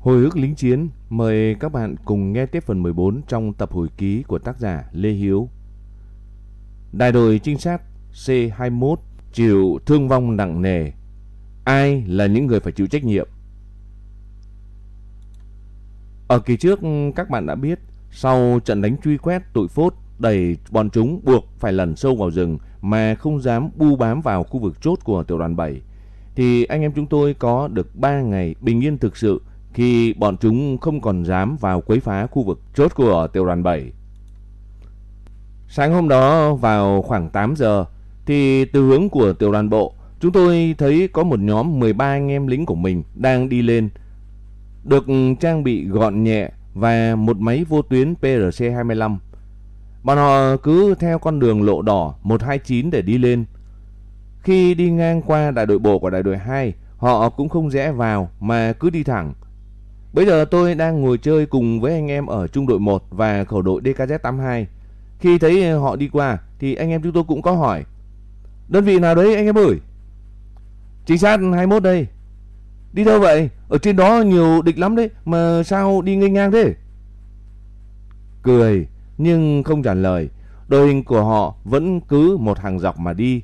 Hồi ức lính chiến, mời các bạn cùng nghe tiếp phần 14 trong tập hồi ký của tác giả Lê Hiếu. Đại đội trinh sát C21 chịu thương vong nặng nề. Ai là những người phải chịu trách nhiệm? Ở kỳ trước các bạn đã biết, sau trận đánh truy quét tụi phốt đẩy bọn chúng buộc phải lẩn sâu vào rừng mà không dám bu bám vào khu vực chốt của tiểu đoàn 7 thì anh em chúng tôi có được 3 ngày bình yên thực sự khi bọn chúng không còn dám vào quấy phá khu vực chốt của tiểu đoàn 7. Sáng hôm đó vào khoảng 8 giờ thì từ hướng của tiểu đoàn bộ chúng tôi thấy có một nhóm 13 anh em lính của mình đang đi lên được trang bị gọn nhẹ và một máy vô tuyến PRC-25. Bọn họ cứ theo con đường lộ đỏ 129 để đi lên. Khi đi ngang qua đại đội bộ của đại đội 2, họ cũng không rẽ vào mà cứ đi thẳng. Bây giờ tôi đang ngồi chơi cùng với anh em ở trung đội 1 và khẩu đội DKZ82. Khi thấy họ đi qua, thì anh em chúng tôi cũng có hỏi. Đơn vị nào đấy, anh em ơi? Chính xác 21 đây. Đi đâu vậy? Ở trên đó nhiều địch lắm đấy, mà sao đi nghênh ngang thế? Cười, nhưng không trả lời. Đội hình của họ vẫn cứ một hàng dọc mà đi.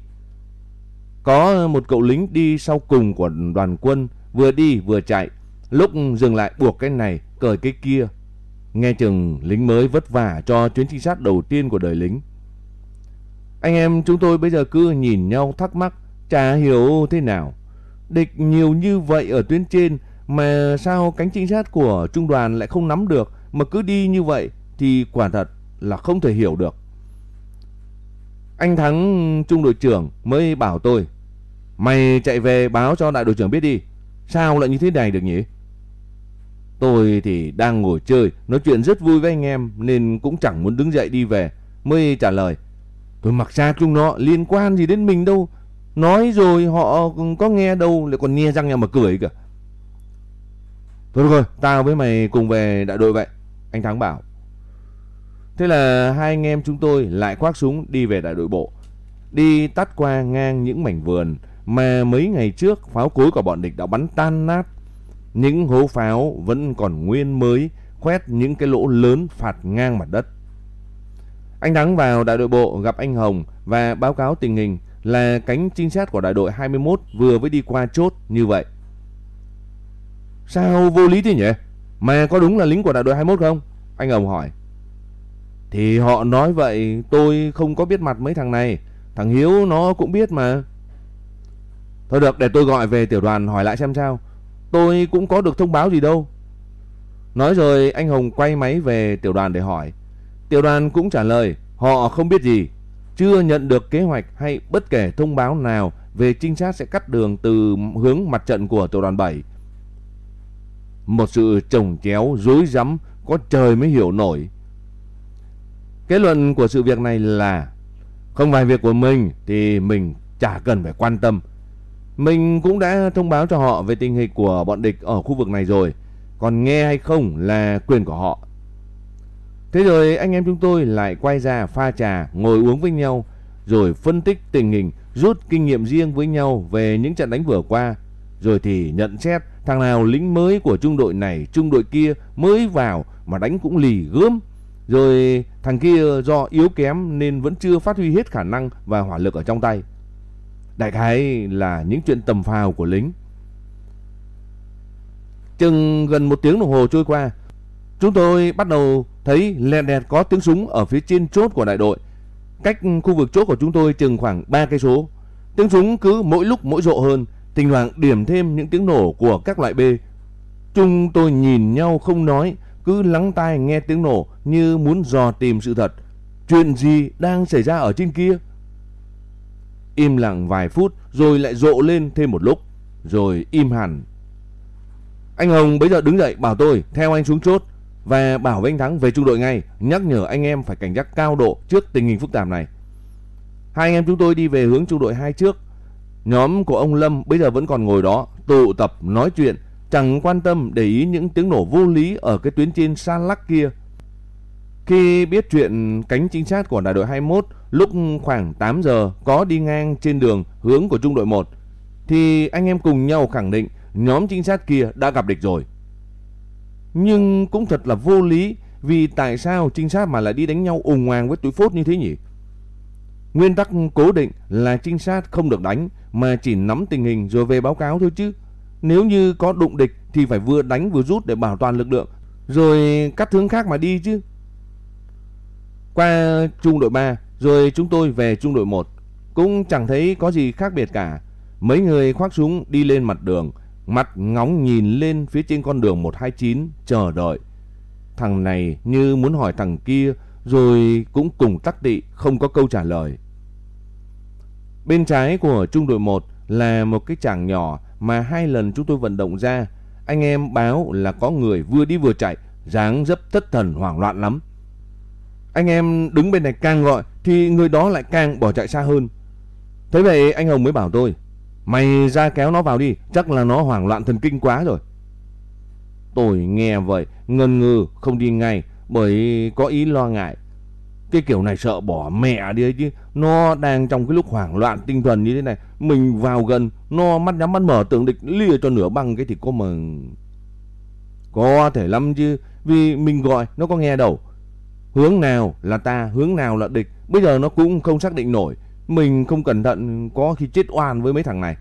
Có một cậu lính đi sau cùng của đoàn quân, vừa đi vừa chạy. Lúc dừng lại buộc cái này cởi cái kia. Nghe chừng lính mới vất vả cho chuyến trinh sát đầu tiên của đời lính. Anh em chúng tôi bây giờ cứ nhìn nhau thắc mắc, chả hiểu thế nào. Địch nhiều như vậy ở tuyến trên mà sao cánh trinh sát của trung đoàn lại không nắm được mà cứ đi như vậy thì quả thật là không thể hiểu được. Anh Thắng trung đội trưởng mới bảo tôi Mày chạy về báo cho đại đội trưởng biết đi Sao lại như thế này được nhỉ Tôi thì đang ngồi chơi, Nói chuyện rất vui với anh em Nên cũng chẳng muốn đứng dậy đi về, Mới trả lời. Tôi mặc ra chúng nó, liên quan gì đến mình đâu. Nói rồi họ có nghe đâu, Lại còn nghe răng nhau mà cười kìa. Thôi được rồi, Tao với mày cùng về đại đội vậy, Anh Thắng bảo. Thế là hai anh em chúng tôi lại khoác súng đi về đại đội bộ. Đi tắt qua ngang những mảnh vườn Mà mấy ngày trước pháo cối của bọn địch đã bắn tan nát những hố pháo vẫn còn nguyên mới, Khoét những cái lỗ lớn phạt ngang mặt đất Anh Thắng vào đại đội bộ gặp anh Hồng Và báo cáo tình hình là cánh trinh sát của đại đội 21 vừa mới đi qua chốt như vậy. Sao vô lý thế nhỉ? Mà có đúng là lính của đại đội 21 không? Anh Hồng hỏi. Thì họ nói vậy, tôi không có biết mặt mấy thằng này. Thằng Hiếu nó cũng biết mà. Thôi được, để tôi gọi về tiểu đoàn hỏi lại xem sao. Tôi cũng có được thông báo gì đâu. Nói rồi, anh Hồng quay máy về tiểu đoàn để hỏi. Tiểu đoàn cũng trả lời, họ không biết gì, chưa nhận được kế hoạch hay bất kể thông báo nào về trinh sát sẽ cắt đường từ hướng mặt trận của tiểu đoàn 7. Một sự trồng chéo, rối rắm, có trời mới hiểu nổi. Kết luận của sự việc này là, không phải việc của mình thì mình chả cần phải quan tâm. Mình cũng đã thông báo cho họ về tình hình của bọn địch ở khu vực này rồi. Còn nghe hay không là quyền của họ. Thế rồi anh em chúng tôi lại quay ra pha trà, ngồi uống với nhau, rồi phân tích tình hình, rút kinh nghiệm riêng với nhau về những trận đánh vừa qua. Rồi thì nhận xét thằng nào lính mới của trung đội này, trung đội kia mới vào mà đánh cũng lì gớm. Rồi thằng kia do yếu kém nên vẫn chưa phát huy hết khả năng và hỏa lực ở trong tay. Đại khái là những chuyện tầm phào của lính. Chừng gần một tiếng đồng hồ trôi qua, chúng tôi bắt đầu thấy lẹt đẹt có tiếng súng ở phía trên chốt của đại đội. Cách khu vực chốt của chúng tôi chừng khoảng 3 cây số. Tiếng súng cứ mỗi lúc mỗi rộ hơn, thỉnh thoảng điểm thêm những tiếng nổ của các loại B. Chúng tôi nhìn nhau không nói, cứ lắng tai nghe tiếng nổ như muốn dò tìm sự thật. Chuyện gì đang xảy ra ở trên kia? Im lặng vài phút rồi lại rộ lên thêm một lúc, rồi im hẳn. Anh Hồng bây giờ đứng dậy bảo tôi theo anh xuống chốt và bảo với anh Thắng về trung đội ngay, nhắc nhở anh em phải cảnh giác cao độ trước tình hình phức tạp này. Hai anh em chúng tôi đi về hướng trung đội 2 trước. Nhóm của ông Lâm bây giờ vẫn còn ngồi đó, tụ tập nói chuyện, chẳng quan tâm để ý những tiếng nổ vô lý ở cái tuyến trên xa lắc kia. Khi biết chuyện cánh trinh sát của đại đội 21 lúc khoảng 8 giờ có đi ngang trên đường hướng của trung đội 1 thì anh em cùng nhau khẳng định nhóm trinh sát kia đã gặp địch rồi. Nhưng cũng thật là vô lý vì tại sao trinh sát mà lại đi đánh nhau ùng ngoàng với túi phốt như thế nhỉ? Nguyên tắc cố định là trinh sát không được đánh mà chỉ nắm tình hình rồi về báo cáo thôi chứ. Nếu như có đụng địch thì phải vừa đánh vừa rút để bảo toàn lực lượng, rồi cắt hướng khác mà đi chứ. Qua trung đội 3 rồi chúng tôi về trung đội 1 cũng chẳng thấy có gì khác biệt cả. Mấy người khoác súng đi lên mặt đường, mặt ngóng nhìn lên phía trên con đường 129 chờ đợi. Thằng này như muốn hỏi thằng kia rồi cũng cùng tắc tị không có câu trả lời. Bên trái của trung đội 1 là một cái tràng nhỏ mà hai lần chúng tôi vận động ra. Anh em báo là có người vừa đi vừa chạy, dáng dấp thất thần hoảng loạn lắm. Anh em đứng bên này càng gọi thì người đó lại càng bỏ chạy xa hơn. Thế vậy anh Hồng mới bảo tôi, mày ra kéo nó vào đi, chắc là nó hoảng loạn thần kinh quá rồi. Tôi nghe vậy, ngần ngừ không đi ngay bởi có ý lo ngại. Cái kiểu này sợ bỏ mẹ đi ấy chứ. Nó đang trong cái lúc hoảng loạn tinh thần như thế này. Mình vào gần, nó mắt nhắm mắt mở tưởng địch lìa cho nửa băng cái thì có mà... Có thể lắm chứ. Vì mình gọi, nó có nghe đâu. Hướng nào là ta, hướng nào là địch. Bây giờ nó cũng không xác định nổi. Mình không cẩn thận có khi chết oan với mấy thằng này.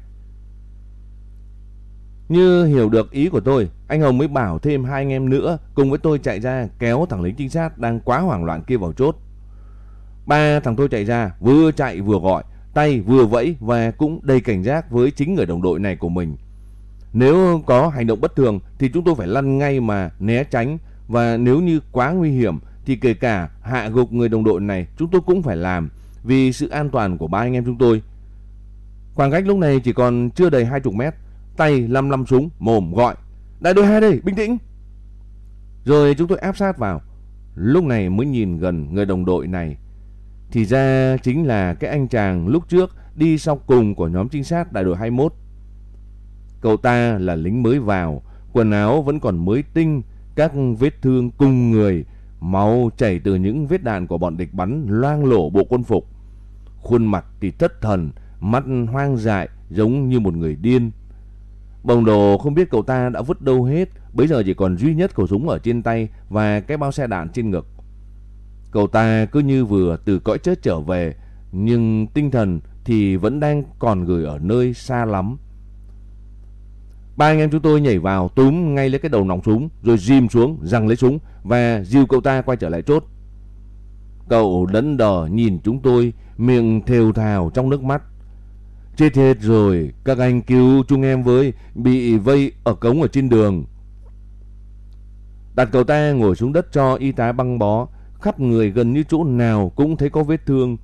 Như hiểu được ý của tôi, anh Hồng mới bảo thêm hai anh em nữa cùng với tôi chạy ra kéo thằng lính trinh sát đang quá hoảng loạn kia vào chốt. Ba thằng tôi chạy ra, vừa chạy vừa gọi, tay vừa vẫy và cũng đầy cảnh giác với chính người đồng đội này của mình. Nếu có hành động bất thường thì chúng tôi phải lăn ngay mà né tránh và nếu như quá nguy hiểm thì kể cả hạ gục người đồng đội này chúng tôi cũng phải làm vì sự an toàn của ba anh em chúng tôi. Khoảng cách lúc này chỉ còn chưa đầy 20 mét, tay lăm lăm súng, mồm gọi. Đại đội 2 đây, bình tĩnh. Rồi chúng tôi áp sát vào. Lúc này mới nhìn gần người đồng đội này thì ra chính là cái anh chàng lúc trước đi sau cùng của nhóm trinh sát đại đội 21. Cậu ta là lính mới vào, quần áo vẫn còn mới tinh, các vết thương cùng người, máu chảy từ những vết đạn của bọn địch bắn loang lổ bộ quân phục. Khuôn mặt thì thất thần, mắt hoang dại giống như một người điên. Bồng đồ không biết cậu ta đã vứt đâu hết, bây giờ chỉ còn duy nhất khẩu súng ở trên tay và cái bao xe đạn trên ngực. Cậu ta cứ như vừa từ cõi chết trở về, nhưng tinh thần thì vẫn đang còn gửi ở nơi xa lắm. Ba anh em chúng tôi nhảy vào túm ngay lấy cái đầu nòng súng rồi dìm xuống răng lấy súng và dìu cậu ta quay trở lại chốt. Cậu đấn đờ nhìn chúng tôi miệng thều thào trong nước mắt. Chết hết rồi, các anh cứu chúng em với, bị vây ở cống ở trên đường. Đặt cậu ta ngồi xuống đất cho y tá băng bó khắp người gần như chỗ nào cũng thấy có vết thương,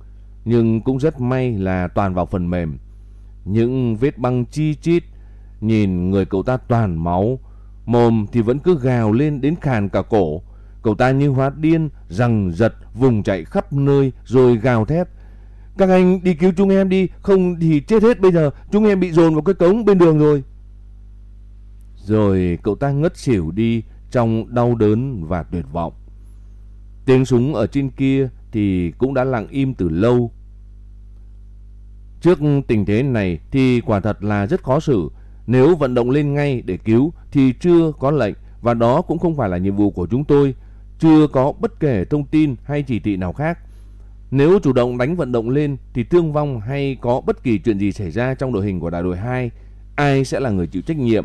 nhưng cũng rất may là toàn vào phần mềm. Những vết băng chi chít, nhìn người cậu ta toàn máu, mồm thì vẫn cứ gào lên đến khàn cả cổ. Cậu ta như hóa điên, rằng giật, vùng chạy khắp nơi rồi gào thét. Các anh đi cứu chúng em đi, không thì chết hết bây giờ, chúng em bị dồn vào cái cống bên đường rồi. Rồi cậu ta ngất xỉu đi trong đau đớn và tuyệt vọng. Tiếng súng ở trên kia thì cũng đã lặng im từ lâu. Trước tình thế này thì quả thật là rất khó xử. Nếu vận động lên ngay để cứu thì chưa có lệnh và đó cũng không phải là nhiệm vụ của chúng tôi. Chưa có bất kể thông tin hay chỉ thị nào khác. Nếu chủ động đánh vận động lên thì thương vong hay có bất kỳ chuyện gì xảy ra trong đội hình của đại đội 2, ai sẽ là người chịu trách nhiệm?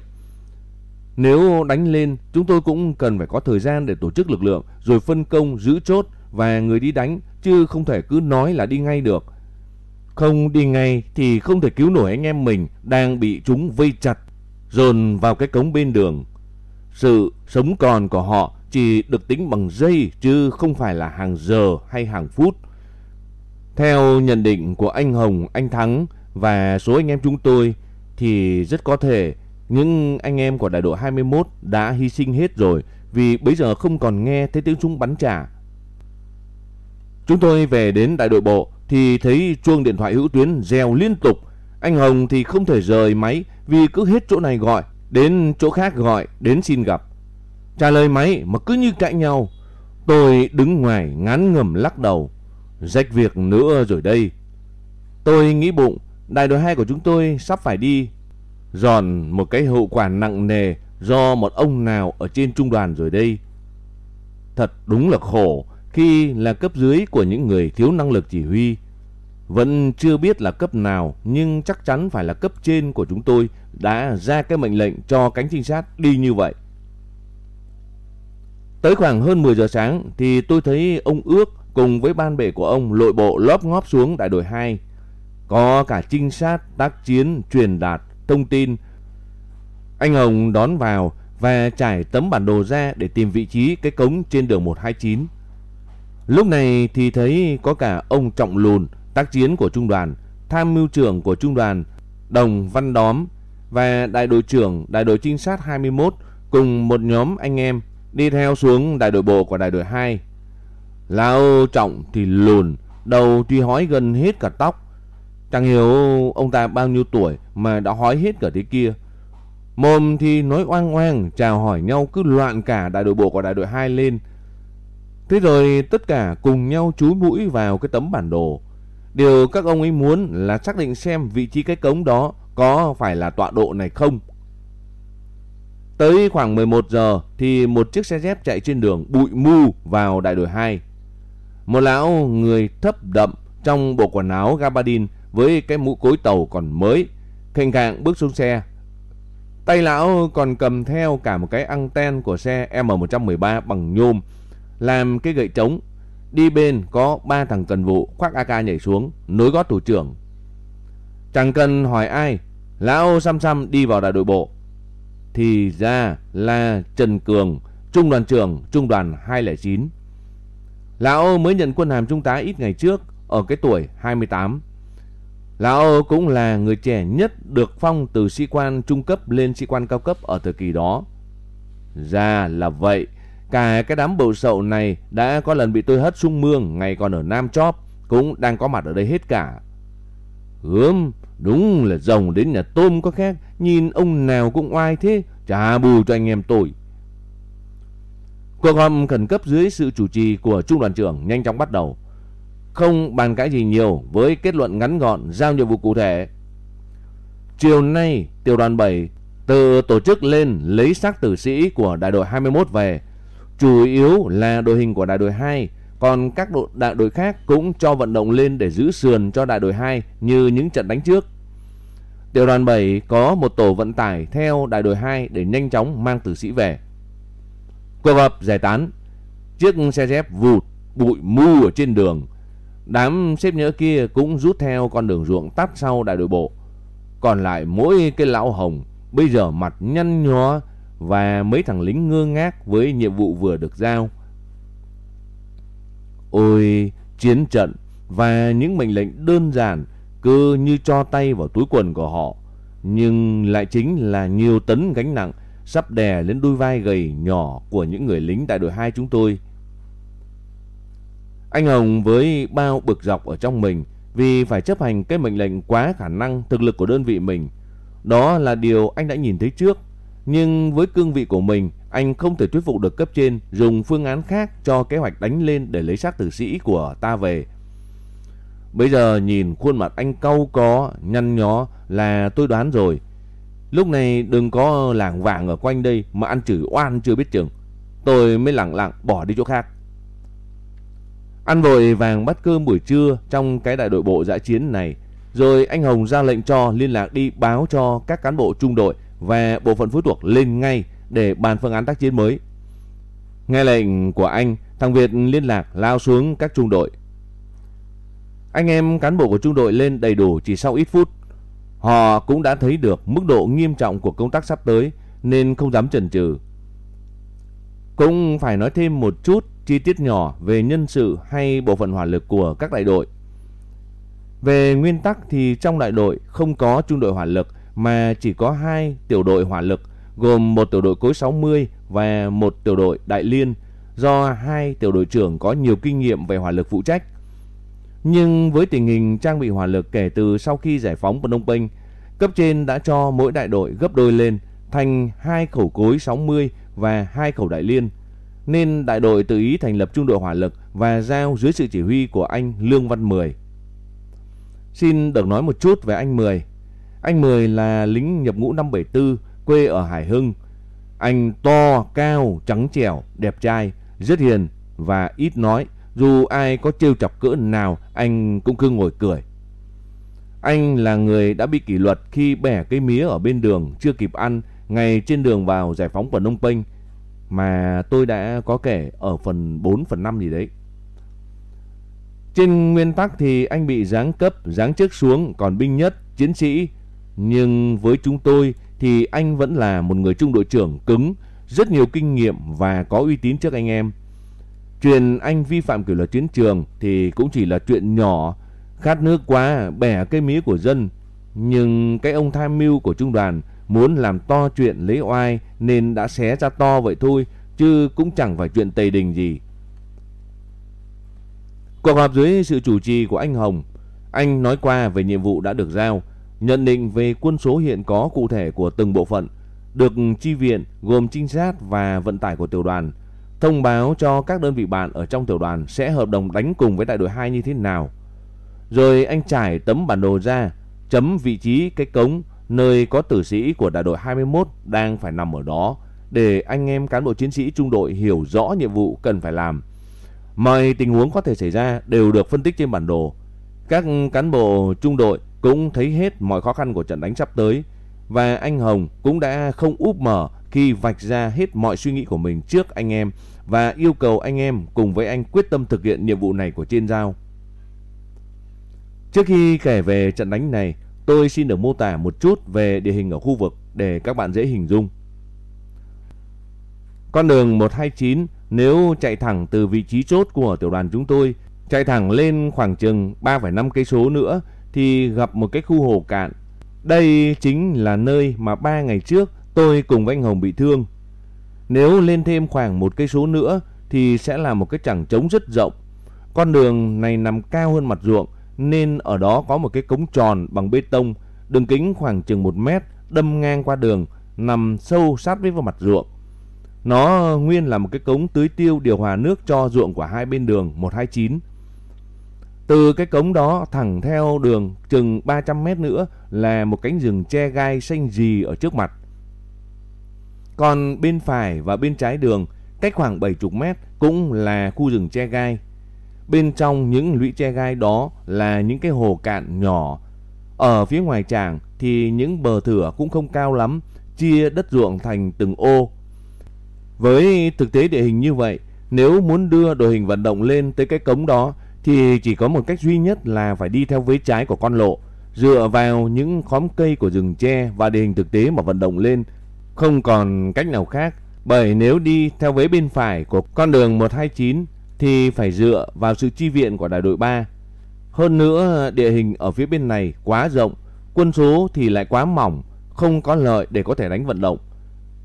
Nếu đánh lên, chúng tôi cũng cần phải có thời gian để tổ chức lực lượng, rồi phân công giữ chốt và người đi đánh, chứ không thể cứ nói là đi ngay được. Không đi ngay thì không thể cứu nổi anh em mình đang bị chúng vây chặt, dồn vào cái cống bên đường. Sự sống còn của họ chỉ được tính bằng giây chứ không phải là hàng giờ hay hàng phút. Theo nhận định của anh Hồng, anh Thắng và số anh em chúng tôi thì rất có thể những anh em của đại đội 21 đã hy sinh hết rồi vì bây giờ không còn nghe thấy tiếng súng bắn trả. Chúng tôi về đến đại đội bộ thì thấy chuông điện thoại hữu tuyến reo liên tục. Anh Hồng thì không thể rời máy vì cứ hết chỗ này gọi, đến chỗ khác gọi, đến xin gặp. Trả lời máy mà cứ như cãi nhau. Tôi đứng ngoài ngán ngầm lắc đầu. Rách việc nữa rồi đây. Tôi nghĩ bụng, đại đội 2 của chúng tôi sắp phải đi giòn một cái hậu quả nặng nề do một ông nào ở trên trung đoàn rồi đây. Thật đúng là khổ khi là cấp dưới của những người thiếu năng lực chỉ huy. Vẫn chưa biết là cấp nào nhưng chắc chắn phải là cấp trên của chúng tôi đã ra cái mệnh lệnh cho cánh trinh sát đi như vậy. Tới khoảng hơn 10 giờ sáng thì tôi thấy ông Ước cùng với ban bệ của ông lội bộ lóp ngóp xuống đại đội 2. Có cả trinh sát, tác chiến, truyền đạt, thông tin. Anh Hồng đón vào và trải tấm bản đồ ra để tìm vị trí cái cống trên đường 129. Lúc này thì thấy có cả ông Trọng Lùn, tác chiến của trung đoàn, tham mưu trưởng của trung đoàn, Đồng Văn Đóm và đại đội trưởng đại đội trinh sát 21 cùng một nhóm anh em đi theo xuống đại đội bộ của đại đội 2. Lão Trọng thì lùn, đầu thì hói gần hết cả tóc. Chẳng hiểu ông ta bao nhiêu tuổi mà đã hói hết cả thế kia. Mồm thì nói oang oang, chào hỏi nhau cứ loạn cả đại đội bộ của đại đội 2 lên. Thế rồi tất cả cùng nhau chúi mũi vào cái tấm bản đồ. Điều các ông ấy muốn là xác định xem vị trí cái cống đó có phải là tọa độ này không. Tới khoảng 11 giờ thì một chiếc xe dép chạy trên đường bụi mù vào đại đội 2. Một lão người thấp đậm trong bộ quần áo gabardine với cái mũ cối tàu còn mới, khênh khạng bước xuống xe. Tay lão còn cầm theo cả một cái anten của xe M113 bằng nhôm, làm cái gậy trống. Đi bên có ba thằng cần vụ khoác AK nhảy xuống, nối gót thủ trưởng. Chẳng cần hỏi ai, lão xăm xăm đi vào đại đội bộ. Thì ra là Trần Cường, trung đoàn trưởng trung đoàn 209. Lão mới nhận quân hàm trung tá ít ngày trước, ở cái tuổi 28. Lão cũng là người trẻ nhất được phong từ sĩ quan trung cấp lên sĩ quan cao cấp ở thời kỳ đó. Ra là vậy, cả cái đám bầu sậu này đã có lần bị tôi hất sung mương ngày còn ở Nam Chóp, cũng đang có mặt ở đây hết cả. gớm đúng là rồng đến nhà tôm có khác, nhìn ông nào cũng oai thế, trả bù cho anh em tôi. Cuộc họp khẩn cấp dưới sự chủ trì của trung đoàn trưởng nhanh chóng bắt đầu. Không bàn cãi gì nhiều với kết luận ngắn gọn giao nhiệm vụ cụ thể. Chiều nay, tiểu đoàn 7 từ tổ chức lên lấy xác tử sĩ của đại đội 21 về. Chủ yếu là đội hình của đại đội 2, còn các đội đại đội khác cũng cho vận động lên để giữ sườn cho đại đội 2 như những trận đánh trước. Tiểu đoàn 7 có một tổ vận tải theo đại đội 2 để nhanh chóng mang tử sĩ về. Cuộc họp giải tán. Chiếc xe dép vụt bụi mu ở trên đường. Đám xếp nhỡ kia cũng rút theo con đường ruộng tắt sau đại đội bộ. Còn lại mỗi cái lão hồng bây giờ mặt nhăn nhó và mấy thằng lính ngơ ngác với nhiệm vụ vừa được giao. Ôi, chiến trận và những mệnh lệnh đơn giản cứ như cho tay vào túi quần của họ, nhưng lại chính là nhiều tấn gánh nặng sắp đè lên đôi vai gầy nhỏ của những người lính đại đội 2 chúng tôi. Anh Hồng với bao bực dọc ở trong mình vì phải chấp hành cái mệnh lệnh quá khả năng thực lực của đơn vị mình. Đó là điều anh đã nhìn thấy trước. Nhưng với cương vị của mình, anh không thể thuyết phục được cấp trên dùng phương án khác cho kế hoạch đánh lên để lấy xác tử sĩ của ta về. Bây giờ nhìn khuôn mặt anh cau có, nhăn nhó là tôi đoán rồi. Lúc này đừng có làng vàng ở quanh đây mà ăn chửi oan chưa biết chừng. Tôi mới lặng lặng bỏ đi chỗ khác. Ăn vội vàng bắt cơm buổi trưa trong cái đại đội bộ dã chiến này. Rồi anh Hồng ra lệnh cho liên lạc đi báo cho các cán bộ trung đội và bộ phận phối thuộc lên ngay để bàn phương án tác chiến mới. Nghe lệnh của anh, thằng Việt liên lạc lao xuống các trung đội. Anh em cán bộ của trung đội lên đầy đủ chỉ sau ít phút. Họ cũng đã thấy được mức độ nghiêm trọng của công tác sắp tới nên không dám chần chừ. Cũng phải nói thêm một chút chi tiết nhỏ về nhân sự hay bộ phận hỏa lực của các đại đội. Về nguyên tắc thì trong đại đội không có trung đội hỏa lực mà chỉ có hai tiểu đội hỏa lực gồm một tiểu đội cối 60 và một tiểu đội đại liên do hai tiểu đội trưởng có nhiều kinh nghiệm về hỏa lực phụ trách. Nhưng với tình hình trang bị hỏa lực kể từ sau khi giải phóng Phnom Penh, cấp trên đã cho mỗi đại đội gấp đôi lên thành hai khẩu cối 60 và hai khẩu đại liên. Nên đại đội tự ý thành lập trung đội hỏa lực và giao dưới sự chỉ huy của anh Lương Văn Mười. Xin được nói một chút về anh Mười. Anh Mười là lính nhập ngũ năm 74, quê ở Hải Hưng. Anh to, cao, trắng trẻo, đẹp trai, rất hiền và ít nói. Dù ai có trêu chọc cỡ nào, anh cũng cứ ngồi cười. Anh là người đã bị kỷ luật khi bẻ cây mía ở bên đường chưa kịp ăn ngày trên đường vào giải phóng của Đông Penh mà tôi đã có kể ở phần 4 phần 5 gì đấy. Trên nguyên tắc thì anh bị giáng cấp, giáng chức xuống còn binh nhất, chiến sĩ. Nhưng với chúng tôi thì anh vẫn là một người trung đội trưởng cứng, rất nhiều kinh nghiệm và có uy tín trước anh em. Chuyện anh vi phạm kỷ luật chiến trường thì cũng chỉ là chuyện nhỏ, khát nước quá bẻ cây mía của dân. Nhưng cái ông tham mưu của trung đoàn muốn làm to chuyện lấy oai nên đã xé ra to vậy thôi, chứ cũng chẳng phải chuyện tây đình gì. Cuộc họp dưới sự chủ trì của anh Hồng, anh nói qua về nhiệm vụ đã được giao, nhận định về quân số hiện có cụ thể của từng bộ phận, được chi viện gồm trinh sát và vận tải của tiểu đoàn, thông báo cho các đơn vị bạn ở trong tiểu đoàn sẽ hợp đồng đánh cùng với đại đội 2 như thế nào. Rồi anh trải tấm bản đồ ra, chấm vị trí cái cống nơi có tử sĩ của đại đội 21 đang phải nằm ở đó để anh em cán bộ chiến sĩ trung đội hiểu rõ nhiệm vụ cần phải làm. Mọi tình huống có thể xảy ra đều được phân tích trên bản đồ. Các cán bộ trung đội cũng thấy hết mọi khó khăn của trận đánh sắp tới và anh Hồng cũng đã không úp mở khi vạch ra hết mọi suy nghĩ của mình trước anh em và yêu cầu anh em cùng với anh quyết tâm thực hiện nhiệm vụ này của trên giao. Trước khi kể về trận đánh này, tôi xin được mô tả một chút về địa hình ở khu vực để các bạn dễ hình dung. Con đường 129 nếu chạy thẳng từ vị trí chốt của tiểu đoàn chúng tôi, chạy thẳng lên khoảng chừng 3,5 cây số nữa thì gặp một cái khu hồ cạn. Đây chính là nơi mà ba ngày trước tôi cùng với anh Hồng bị thương. Nếu lên thêm khoảng một cây số nữa thì sẽ là một cái chẳng trống rất rộng. Con đường này nằm cao hơn mặt ruộng nên ở đó có một cái cống tròn bằng bê tông, đường kính khoảng chừng 1 mét, đâm ngang qua đường, nằm sâu sát với vào mặt ruộng. Nó nguyên là một cái cống tưới tiêu điều hòa nước cho ruộng của hai bên đường 129. Từ cái cống đó thẳng theo đường chừng 300 mét nữa là một cánh rừng che gai xanh gì ở trước mặt. Còn bên phải và bên trái đường cách khoảng 70 mét cũng là khu rừng che gai. Bên trong những lũy che gai đó là những cái hồ cạn nhỏ. Ở phía ngoài tràng thì những bờ thửa cũng không cao lắm, chia đất ruộng thành từng ô. Với thực tế địa hình như vậy, nếu muốn đưa đội hình vận động lên tới cái cống đó thì chỉ có một cách duy nhất là phải đi theo vế trái của con lộ, dựa vào những khóm cây của rừng tre và địa hình thực tế mà vận động lên. Không còn cách nào khác, bởi nếu đi theo vế bên phải của con đường 129 thì phải dựa vào sự chi viện của đại đội 3. Hơn nữa, địa hình ở phía bên này quá rộng, quân số thì lại quá mỏng, không có lợi để có thể đánh vận động.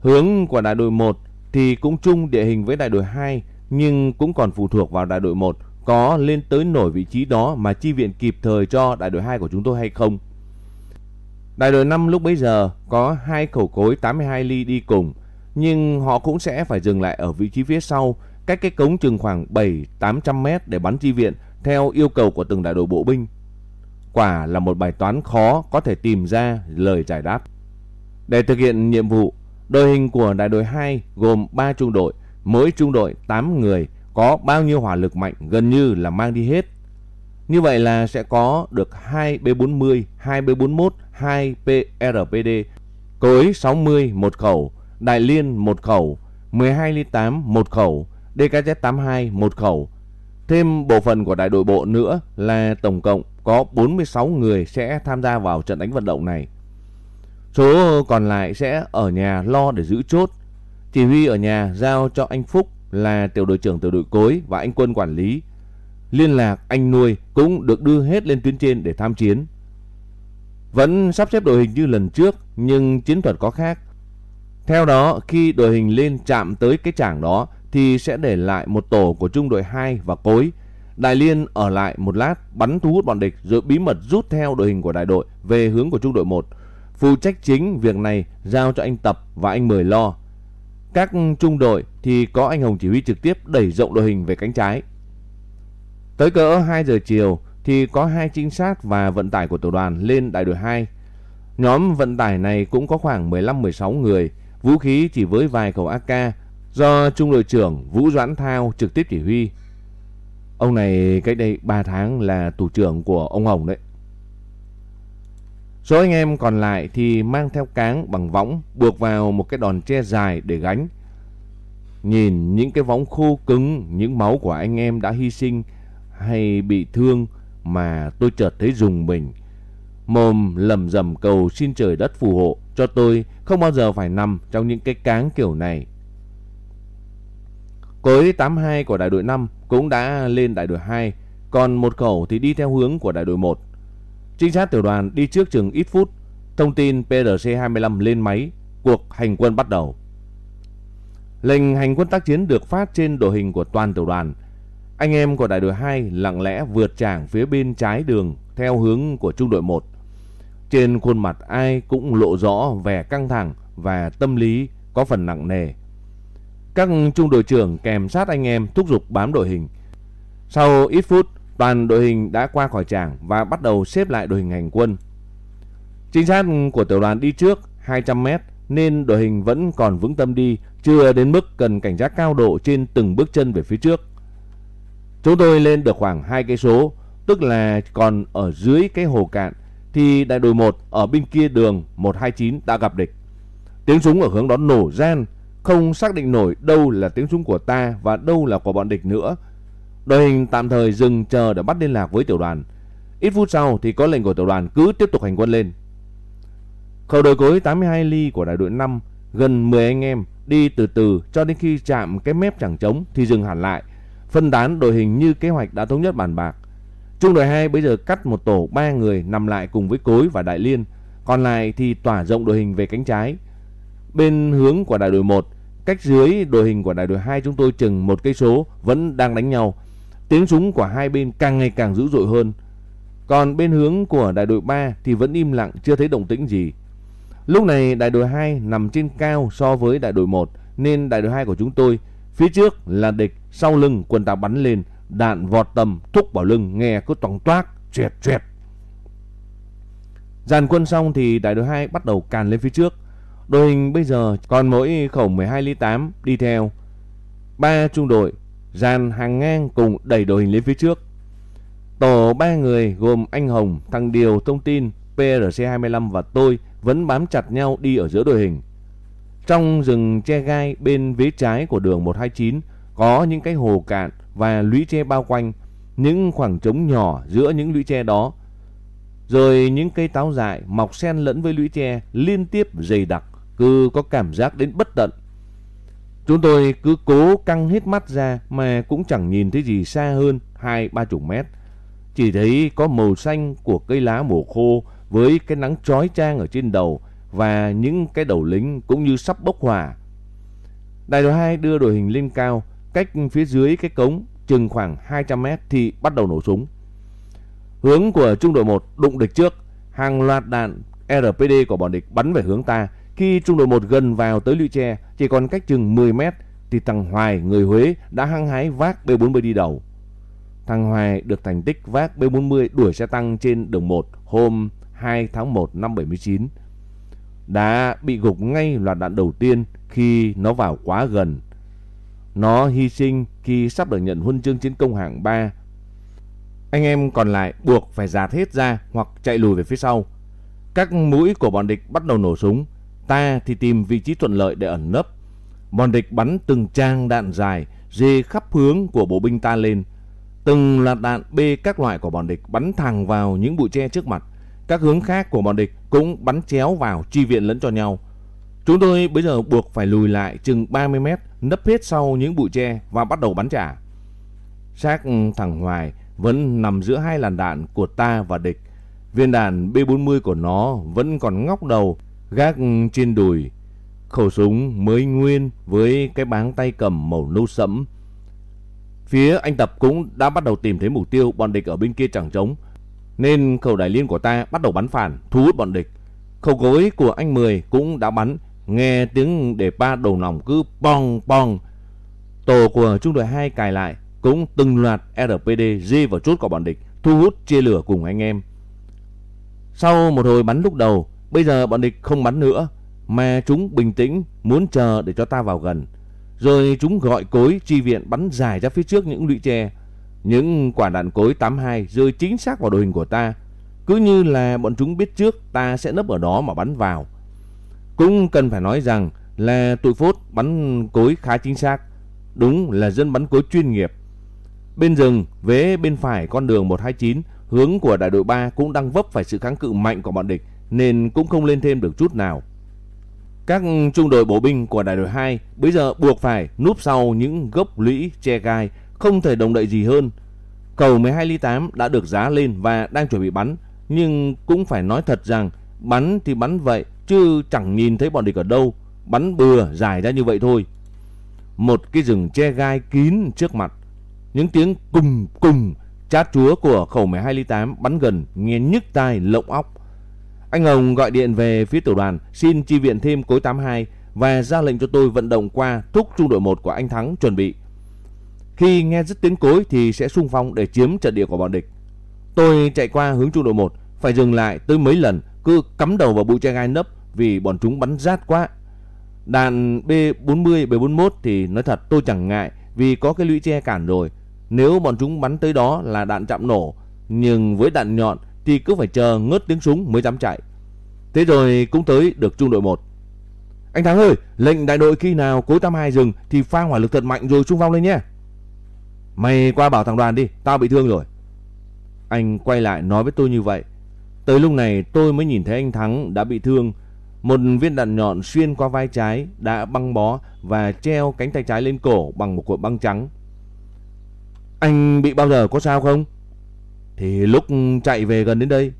Hướng của đại đội 1 thì cũng chung địa hình với đại đội 2 nhưng cũng còn phụ thuộc vào đại đội 1 có lên tới nổi vị trí đó mà chi viện kịp thời cho đại đội 2 của chúng tôi hay không. Đại đội 5 lúc bấy giờ có hai khẩu cối 82 ly đi cùng nhưng họ cũng sẽ phải dừng lại ở vị trí phía sau cách cái cống chừng khoảng 7-800 mét để bắn chi viện theo yêu cầu của từng đại đội bộ binh. Quả là một bài toán khó có thể tìm ra lời giải đáp. Để thực hiện nhiệm vụ, đội hình của đại đội 2 gồm 3 trung đội, mỗi trung đội 8 người, có bao nhiêu hỏa lực mạnh gần như là mang đi hết. Như vậy là sẽ có được 2 B40, 2 B41, 2 PRPD, cối 60 một khẩu, đại liên một khẩu, 12 ly 8 một khẩu, DKZ-82 một khẩu. Thêm bộ phận của đại đội bộ nữa là tổng cộng có 46 người sẽ tham gia vào trận đánh vận động này. Số còn lại sẽ ở nhà lo để giữ chốt. Chỉ huy ở nhà giao cho anh Phúc là tiểu đội trưởng tiểu đội cối và anh Quân quản lý. Liên lạc anh nuôi cũng được đưa hết lên tuyến trên để tham chiến. Vẫn sắp xếp đội hình như lần trước, nhưng chiến thuật có khác. Theo đó, khi đội hình lên chạm tới cái trảng đó thì sẽ để lại một tổ của trung đội 2 và cối. Đại Liên ở lại một lát, bắn thu hút bọn địch rồi bí mật rút theo đội hình của đại đội về hướng của trung đội 1. Phụ trách chính việc này giao cho anh Tập và anh Mười lo. Các trung đội thì có anh Hồng chỉ huy trực tiếp đẩy rộng đội hình về cánh trái. Tới cỡ 2 giờ chiều thì có hai trinh sát và vận tải của tổ đoàn lên đại đội 2. Nhóm vận tải này cũng có khoảng 15-16 người, vũ khí chỉ với vài khẩu AK do trung đội trưởng Vũ Doãn Thao trực tiếp chỉ huy. Ông này cách đây 3 tháng là tù trưởng của ông Hồng đấy. Số anh em còn lại thì mang theo cáng bằng võng buộc vào một cái đòn tre dài để gánh. Nhìn những cái võng khô cứng, những máu của anh em đã hy sinh hay bị thương mà tôi chợt thấy rùng mình. Mồm lầm rầm cầu xin trời đất phù hộ cho tôi không bao giờ phải nằm trong những cái cáng kiểu này. Cối 82 của đại đội 5 cũng đã lên đại đội 2, còn một khẩu thì đi theo hướng của đại đội 1. Trinh sát tiểu đoàn đi trước chừng ít phút, thông tin PRC-25 lên máy, cuộc hành quân bắt đầu. Lệnh hành quân tác chiến được phát trên đội hình của toàn tiểu đoàn. Anh em của đại đội 2 lặng lẽ vượt trảng phía bên trái đường theo hướng của trung đội 1. Trên khuôn mặt ai cũng lộ rõ vẻ căng thẳng và tâm lý có phần nặng nề. Các trung đội trưởng kèm sát anh em thúc giục bám đội hình. Sau ít phút, toàn đội hình đã qua khỏi trảng và bắt đầu xếp lại đội hình hành quân. Trinh sát của tiểu đoàn đi trước 200 mét nên đội hình vẫn còn vững tâm đi, chưa đến mức cần cảnh giác cao độ trên từng bước chân về phía trước. Chúng tôi lên được khoảng 2 cây số, tức là còn ở dưới cái hồ cạn thì đại đội 1 ở bên kia đường 129 đã gặp địch. Tiếng súng ở hướng đó nổ ran, không xác định nổi đâu là tiếng súng của ta và đâu là của bọn địch nữa. Đội hình tạm thời dừng chờ để bắt liên lạc với tiểu đoàn. Ít phút sau thì có lệnh của tiểu đoàn cứ tiếp tục hành quân lên. Khẩu đội cối 82 ly của đại đội 5 gần 10 anh em đi từ từ cho đến khi chạm cái mép chẳng trống thì dừng hẳn lại. Phân tán đội hình như kế hoạch đã thống nhất bàn bạc. Trung đội 2 bây giờ cắt một tổ 3 người nằm lại cùng với cối và đại liên. Còn lại thì tỏa rộng đội hình về cánh trái. Bên hướng của đại đội 1, cách dưới đội hình của đại đội 2 chúng tôi chừng một cây số vẫn đang đánh nhau. Tiếng súng của hai bên càng ngày càng dữ dội hơn. Còn bên hướng của đại đội 3 thì vẫn im lặng chưa thấy động tĩnh gì. Lúc này đại đội 2 nằm trên cao so với đại đội 1 nên đại đội 2 của chúng tôi phía trước là địch, sau lưng quân ta bắn lên, đạn vọt tầm thúc vào lưng nghe cứ toang toác, choẹt choẹt. Dàn quân xong thì đại đội 2 bắt đầu càn lên phía trước. Đội hình bây giờ còn mỗi khẩu 12 ly 8 đi theo. Ba trung đội dàn hàng ngang cùng đẩy đội hình lên phía trước. Tổ ba người gồm anh Hồng, thằng Điều thông tin, PRC25 và tôi vẫn bám chặt nhau đi ở giữa đội hình. Trong rừng che gai bên vế trái của đường 129 có những cái hồ cạn và lũy tre bao quanh, những khoảng trống nhỏ giữa những lũy tre đó. Rồi những cây táo dại mọc xen lẫn với lũy tre liên tiếp dày đặc, cứ có cảm giác đến bất tận. Chúng tôi cứ cố căng hết mắt ra mà cũng chẳng nhìn thấy gì xa hơn hai ba chục mét. Chỉ thấy có màu xanh của cây lá mùa khô với cái nắng chói chang ở trên đầu và những cái đầu lính cũng như sắp bốc hỏa. Đại đội 2 đưa đội hình lên cao, cách phía dưới cái cống chừng khoảng 200 mét thì bắt đầu nổ súng. Hướng của trung đội 1 đụng địch trước, hàng loạt đạn RPD của bọn địch bắn về hướng ta. Khi trung đội 1 gần vào tới lũy tre, chỉ còn cách chừng 10 mét thì thằng Hoài, người Huế đã hăng hái vác B40 đi đầu. Thằng Hoài được thành tích vác B40 đuổi xe tăng trên đường 1 hôm 2 tháng 1 năm 79 đã bị gục ngay loạt đạn đầu tiên khi nó vào quá gần. Nó hy sinh khi sắp được nhận huân chương chiến công hạng 3. Anh em còn lại buộc phải giạt hết ra hoặc chạy lùi về phía sau. Các mũi của bọn địch bắt đầu nổ súng. Ta thì tìm vị trí thuận lợi để ẩn nấp. Bọn địch bắn từng trang đạn dài dê khắp hướng của bộ binh ta lên. Từng loạt đạn B các loại của bọn địch bắn thẳng vào những bụi tre trước mặt. Các hướng khác của bọn địch cũng bắn chéo vào chi viện lẫn cho nhau. Chúng tôi bây giờ buộc phải lùi lại chừng 30 mét, nấp hết sau những bụi tre và bắt đầu bắn trả. Xác thằng Hoài vẫn nằm giữa hai làn đạn của ta và địch. Viên đạn B40 của nó vẫn còn ngóc đầu, gác trên đùi. Khẩu súng mới nguyên với cái báng tay cầm màu nâu sẫm. Phía anh Tập cũng đã bắt đầu tìm thấy mục tiêu bọn địch ở bên kia chẳng trống nên khẩu đại liên của ta bắt đầu bắn phản, thu hút bọn địch. Khẩu gối của anh Mười cũng đã bắn, nghe tiếng để ba đầu nòng cứ bong bong. Tổ của trung đội 2 cài lại, cũng từng loạt RPD di vào chốt của bọn địch, thu hút chia lửa cùng anh em. Sau một hồi bắn lúc đầu, bây giờ bọn địch không bắn nữa. mà chúng bình tĩnh muốn chờ để cho ta vào gần. Rồi chúng gọi cối chi viện bắn dài ra phía trước những lũy tre. Những quả đạn cối 82 rơi chính xác vào đội hình của ta. Cứ như là bọn chúng biết trước ta sẽ nấp ở đó mà bắn vào. Cũng cần phải nói rằng là tụi phốt bắn cối khá chính xác. Đúng là dân bắn cối chuyên nghiệp. Bên rừng, vế bên phải con đường 129, hướng của đại đội 3 cũng đang vấp phải sự kháng cự mạnh của bọn địch nên cũng không lên thêm được chút nào. Các trung đội bộ binh của đại đội 2 bây giờ buộc phải núp sau những gốc lũy che gai, không thể động đậy gì hơn. Cầu 12 ly 8 đã được giá lên và đang chuẩn bị bắn, nhưng cũng phải nói thật rằng bắn thì bắn vậy chứ chẳng nhìn thấy bọn địch ở đâu, bắn bừa dài ra như vậy thôi. Một cái rừng che gai kín trước mặt, những tiếng cùng cùng chát chúa của khẩu 12 ly 8 bắn gần nghe nhức tai lộng óc. Anh Hồng gọi điện về phía tiểu đoàn xin chi viện thêm cối 82 và ra lệnh cho tôi vận động qua thúc trung đội 1 của anh Thắng chuẩn bị. Khi nghe dứt tiếng cối thì sẽ xung phong để chiếm trận địa của bọn địch. Tôi chạy qua hướng trung đội 1, phải dừng lại tới mấy lần, cứ cắm đầu vào bụi tre gai nấp vì bọn chúng bắn rát quá. Đạn B40, B41 thì nói thật tôi chẳng ngại vì có cái lũy tre cản rồi. Nếu bọn chúng bắn tới đó là đạn chạm nổ, nhưng với đạn nhọn thì cứ phải chờ ngớt tiếng súng mới dám chạy. Thế rồi cũng tới được trung đội 1. Anh Thắng ơi, lệnh đại đội khi nào cối 82 dừng thì pha hỏa lực thật mạnh rồi xung phong lên nhé. Mày qua bảo thằng đoàn đi, tao bị thương rồi. Anh quay lại nói với tôi như vậy. Tới lúc này tôi mới nhìn thấy anh Thắng đã bị thương. Một viên đạn nhọn xuyên qua vai trái đã băng bó và treo cánh tay trái lên cổ bằng một cuộn băng trắng. Anh bị bao giờ có sao không? Thì lúc chạy về gần đến đây.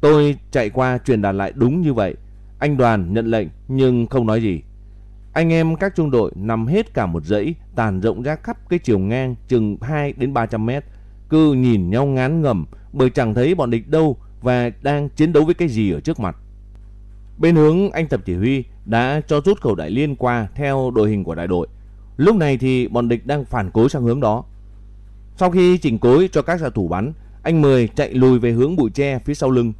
Tôi chạy qua truyền đạt lại đúng như vậy. Anh đoàn nhận lệnh, nhưng không nói gì. Anh em các trung đội nằm hết cả một dãy, tàn rộng ra khắp cái chiều ngang, chừng 2 đến 300 mét. Cứ nhìn nhau ngán ngầm bởi chẳng thấy bọn địch đâu và đang chiến đấu với cái gì ở trước mặt. Bên hướng anh tập chỉ huy đã cho rút khẩu đại liên qua theo đội hình của đại đội. Lúc này thì bọn địch đang phản cối sang hướng đó. Sau khi chỉnh cối cho các xạ thủ bắn, anh Mười chạy lùi về hướng bụi tre phía sau lưng.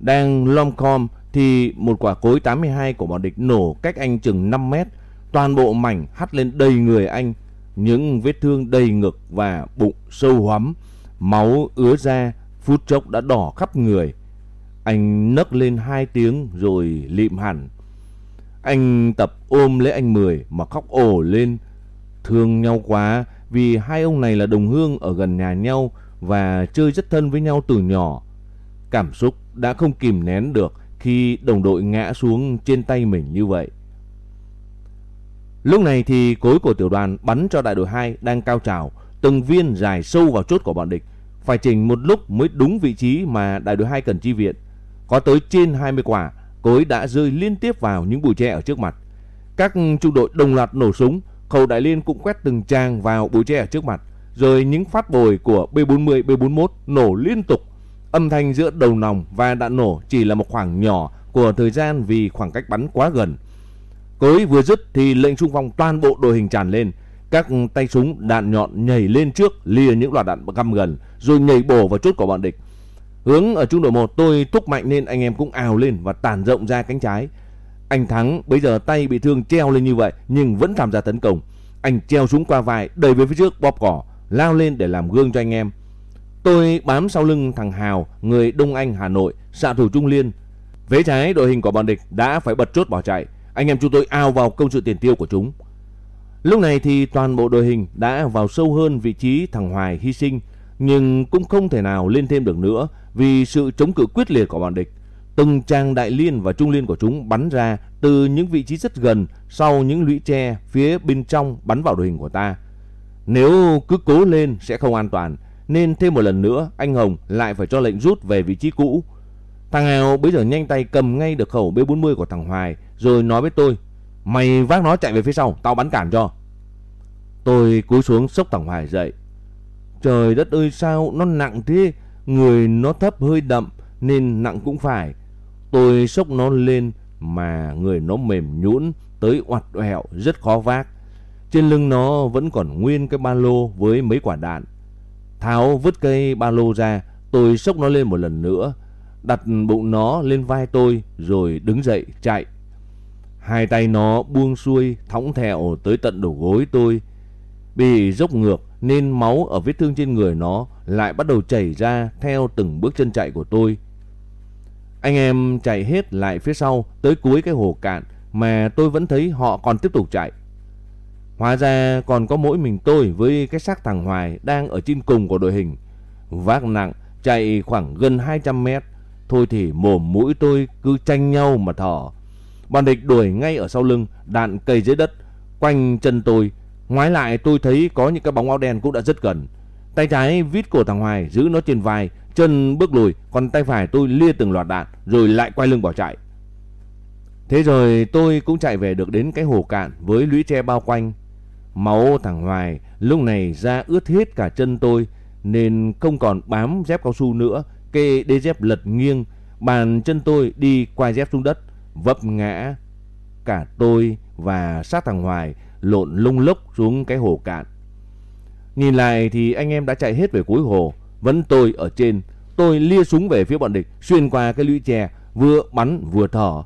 Đang lom com thì một quả cối 82 của bọn địch nổ cách anh chừng 5 mét. Toàn bộ mảnh hắt lên đầy người anh. Những vết thương đầy ngực và bụng sâu hoắm. Máu ứa ra, phút chốc đã đỏ khắp người. Anh nấc lên hai tiếng rồi lịm hẳn. Anh tập ôm lấy anh Mười mà khóc ồ lên. Thương nhau quá vì hai ông này là đồng hương ở gần nhà nhau và chơi rất thân với nhau từ nhỏ. Cảm xúc đã không kìm nén được khi đồng đội ngã xuống trên tay mình như vậy. Lúc này thì cối của tiểu đoàn bắn cho đại đội 2 đang cao trào, từng viên dài sâu vào chốt của bọn địch, phải chỉnh một lúc mới đúng vị trí mà đại đội 2 cần chi viện. Có tới trên 20 quả, cối đã rơi liên tiếp vào những bụi tre ở trước mặt. Các trung đội đồng loạt nổ súng, Khẩu Đại Liên cũng quét từng trang vào bụi tre ở trước mặt, rồi những phát bồi của B40, B41 nổ liên tục. Âm thanh giữa đầu nòng và đạn nổ chỉ là một khoảng nhỏ của thời gian vì khoảng cách bắn quá gần. Cối vừa dứt thì lệnh xung phong toàn bộ đội hình tràn lên. Các tay súng đạn nhọn nhảy lên trước lìa những loạt đạn găm gần rồi nhảy bổ vào chốt của bọn địch. Hướng ở trung đội 1 tôi thúc mạnh nên anh em cũng ào lên và tản rộng ra cánh trái. Anh Thắng bây giờ tay bị thương treo lên như vậy nhưng vẫn tham gia tấn công. Anh treo súng qua vai, đẩy về phía trước bóp cỏ, lao lên để làm gương cho anh em. Tôi bám sau lưng thằng Hào, người Đông Anh Hà Nội, xạ thủ Trung Liên. Vế trái đội hình của bọn địch đã phải bật chốt bỏ chạy. Anh em chúng tôi ao vào công sự tiền tiêu của chúng. Lúc này thì toàn bộ đội hình đã vào sâu hơn vị trí thằng Hoài hy sinh, nhưng cũng không thể nào lên thêm được nữa vì sự chống cự quyết liệt của bọn địch. Từng trang đại liên và trung liên của chúng bắn ra từ những vị trí rất gần sau những lũy tre phía bên trong bắn vào đội hình của ta. Nếu cứ cố lên sẽ không an toàn, nên thêm một lần nữa anh Hồng lại phải cho lệnh rút về vị trí cũ. Thằng Hào bây giờ nhanh tay cầm ngay được khẩu B40 của thằng Hoài rồi nói với tôi Mày vác nó chạy về phía sau, tao bắn cản cho. Tôi cúi xuống sốc thằng Hoài dậy. Trời đất ơi sao nó nặng thế, người nó thấp hơi đậm nên nặng cũng phải. Tôi sốc nó lên mà người nó mềm nhũn tới oặt oẹo rất khó vác. Trên lưng nó vẫn còn nguyên cái ba lô với mấy quả đạn. Tháo vứt cây ba lô ra, tôi sốc nó lên một lần nữa, đặt bụng nó lên vai tôi rồi đứng dậy chạy. Hai tay nó buông xuôi, thõng thẹo tới tận đầu gối tôi. Bị dốc ngược nên máu ở vết thương trên người nó lại bắt đầu chảy ra theo từng bước chân chạy của tôi. Anh em chạy hết lại phía sau tới cuối cái hồ cạn mà tôi vẫn thấy họ còn tiếp tục chạy. Hóa ra còn có mỗi mình tôi với cái xác thằng Hoài đang ở trên cùng của đội hình. Vác nặng chạy khoảng gần 200 mét. Thôi thì mồm mũi tôi cứ tranh nhau mà thở. Bọn địch đuổi ngay ở sau lưng, đạn cây dưới đất, quanh chân tôi. Ngoái lại tôi thấy có những cái bóng áo đen cũng đã rất gần. Tay trái vít cổ thằng Hoài giữ nó trên vai, chân bước lùi, còn tay phải tôi lia từng loạt đạn rồi lại quay lưng bỏ chạy. Thế rồi tôi cũng chạy về được đến cái hồ cạn với lũy tre bao quanh. Máu thằng Hoài lúc này ra ướt hết cả chân tôi nên không còn bám dép cao su nữa. kê đế dép lật nghiêng, bàn chân tôi đi quay dép xuống đất, vấp ngã. Cả tôi và sát thằng Hoài lộn lung lốc xuống cái hồ cạn. Nhìn lại thì anh em đã chạy hết về cuối hồ, vẫn tôi ở trên. Tôi lia súng về phía bọn địch, xuyên qua cái lũy tre, vừa bắn vừa thở.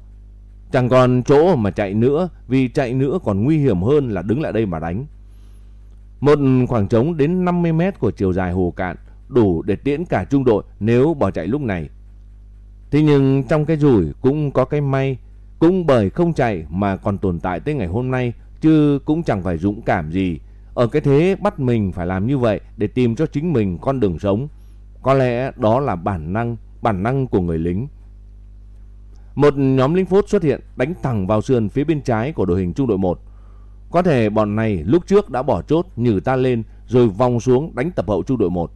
Chẳng còn chỗ mà chạy nữa, vì chạy nữa còn nguy hiểm hơn là đứng lại đây mà đánh. Một khoảng trống đến 50 mét của chiều dài hồ cạn, đủ để tiễn cả trung đội nếu bỏ chạy lúc này. Thế nhưng trong cái rủi cũng có cái may, cũng bởi không chạy mà còn tồn tại tới ngày hôm nay, chứ cũng chẳng phải dũng cảm gì. Ở cái thế bắt mình phải làm như vậy để tìm cho chính mình con đường sống. Có lẽ đó là bản năng, bản năng của người lính. Một nhóm lính phốt xuất hiện đánh thẳng vào sườn phía bên trái của đội hình trung đội 1. Có thể bọn này lúc trước đã bỏ chốt nhử ta lên rồi vòng xuống đánh tập hậu trung đội 1.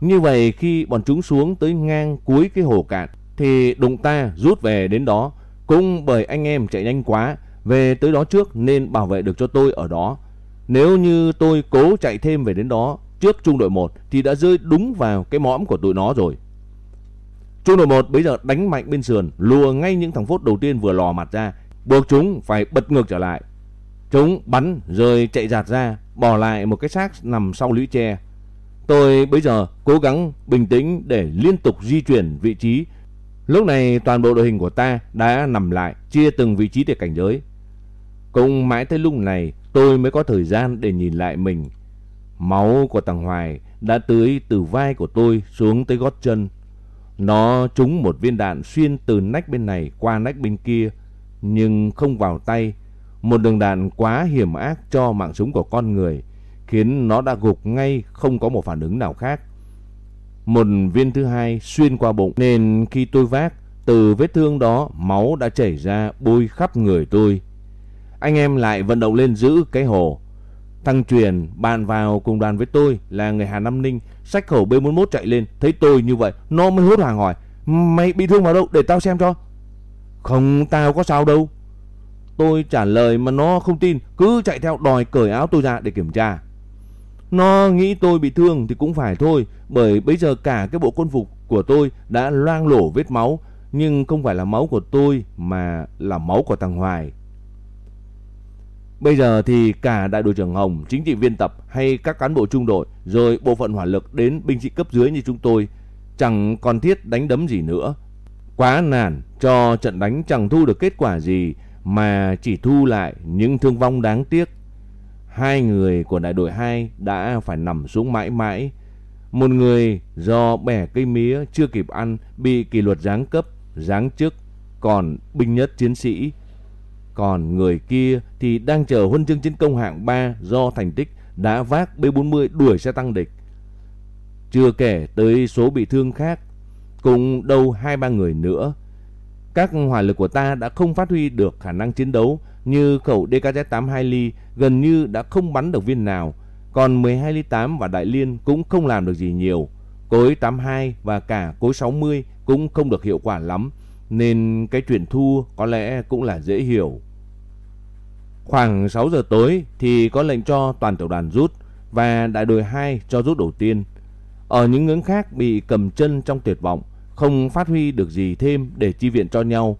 Như vậy khi bọn chúng xuống tới ngang cuối cái hồ cạn thì đụng ta rút về đến đó. Cũng bởi anh em chạy nhanh quá về tới đó trước nên bảo vệ được cho tôi ở đó. Nếu như tôi cố chạy thêm về đến đó trước trung đội 1 thì đã rơi đúng vào cái mõm của tụi nó rồi. Trung đội 1 bây giờ đánh mạnh bên sườn, lùa ngay những thằng phốt đầu tiên vừa lò mặt ra, buộc chúng phải bật ngược trở lại. Chúng bắn rồi chạy giạt ra, bỏ lại một cái xác nằm sau lũy tre. Tôi bây giờ cố gắng bình tĩnh để liên tục di chuyển vị trí. Lúc này toàn bộ đội hình của ta đã nằm lại, chia từng vị trí để cảnh giới. Cũng mãi tới lúc này tôi mới có thời gian để nhìn lại mình. Máu của thằng Hoài đã tưới từ vai của tôi xuống tới gót chân. Nó trúng một viên đạn xuyên từ nách bên này qua nách bên kia, nhưng không vào tay. Một đường đạn quá hiểm ác cho mạng sống của con người, khiến nó đã gục ngay không có một phản ứng nào khác. Một viên thứ hai xuyên qua bụng nên khi tôi vác, từ vết thương đó máu đã chảy ra bôi khắp người tôi. Anh em lại vận động lên giữ cái hồ. Thằng Truyền bàn vào cùng đoàn với tôi là người Hà Nam Ninh, sách khẩu B41 chạy lên, thấy tôi như vậy, nó mới hốt hoảng hỏi, mày bị thương vào đâu để tao xem cho. Không, tao có sao đâu. Tôi trả lời mà nó không tin, cứ chạy theo đòi cởi áo tôi ra để kiểm tra. Nó nghĩ tôi bị thương thì cũng phải thôi, bởi bây giờ cả cái bộ quân phục của tôi đã loang lổ vết máu, nhưng không phải là máu của tôi mà là máu của thằng Hoài. Bây giờ thì cả đại đội trưởng Hồng, chính trị viên tập hay các cán bộ trung đội rồi bộ phận hỏa lực đến binh sĩ cấp dưới như chúng tôi chẳng còn thiết đánh đấm gì nữa. Quá nản cho trận đánh chẳng thu được kết quả gì mà chỉ thu lại những thương vong đáng tiếc. Hai người của đại đội 2 đã phải nằm xuống mãi mãi. Một người do bẻ cây mía chưa kịp ăn bị kỷ luật giáng cấp, giáng chức, còn binh nhất chiến sĩ còn người kia thì đang chờ huân chương chiến công hạng 3 do thành tích đã vác B40 đuổi xe tăng địch. Chưa kể tới số bị thương khác, cùng đâu hai ba người nữa. Các hỏa lực của ta đã không phát huy được khả năng chiến đấu như khẩu DKZ-82 ly gần như đã không bắn được viên nào, còn 12 ly 8 và Đại Liên cũng không làm được gì nhiều. Cối 82 và cả cối 60 cũng không được hiệu quả lắm, nên cái chuyện thua có lẽ cũng là dễ hiểu. Khoảng 6 giờ tối thì có lệnh cho toàn tiểu đoàn rút và đại đội 2 cho rút đầu tiên. Ở những ngưỡng khác bị cầm chân trong tuyệt vọng, không phát huy được gì thêm để chi viện cho nhau.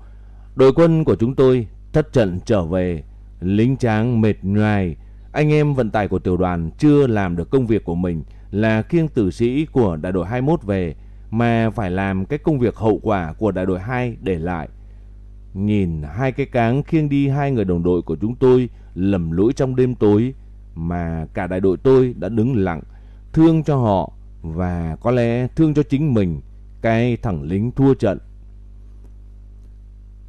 Đội quân của chúng tôi thất trận trở về, lính tráng mệt nhoài. Anh em vận tải của tiểu đoàn chưa làm được công việc của mình là kiêng tử sĩ của đại đội 21 về mà phải làm cái công việc hậu quả của đại đội 2 để lại nhìn hai cái cáng khiêng đi hai người đồng đội của chúng tôi lầm lũi trong đêm tối mà cả đại đội tôi đã đứng lặng, thương cho họ và có lẽ thương cho chính mình, cái thằng lính thua trận.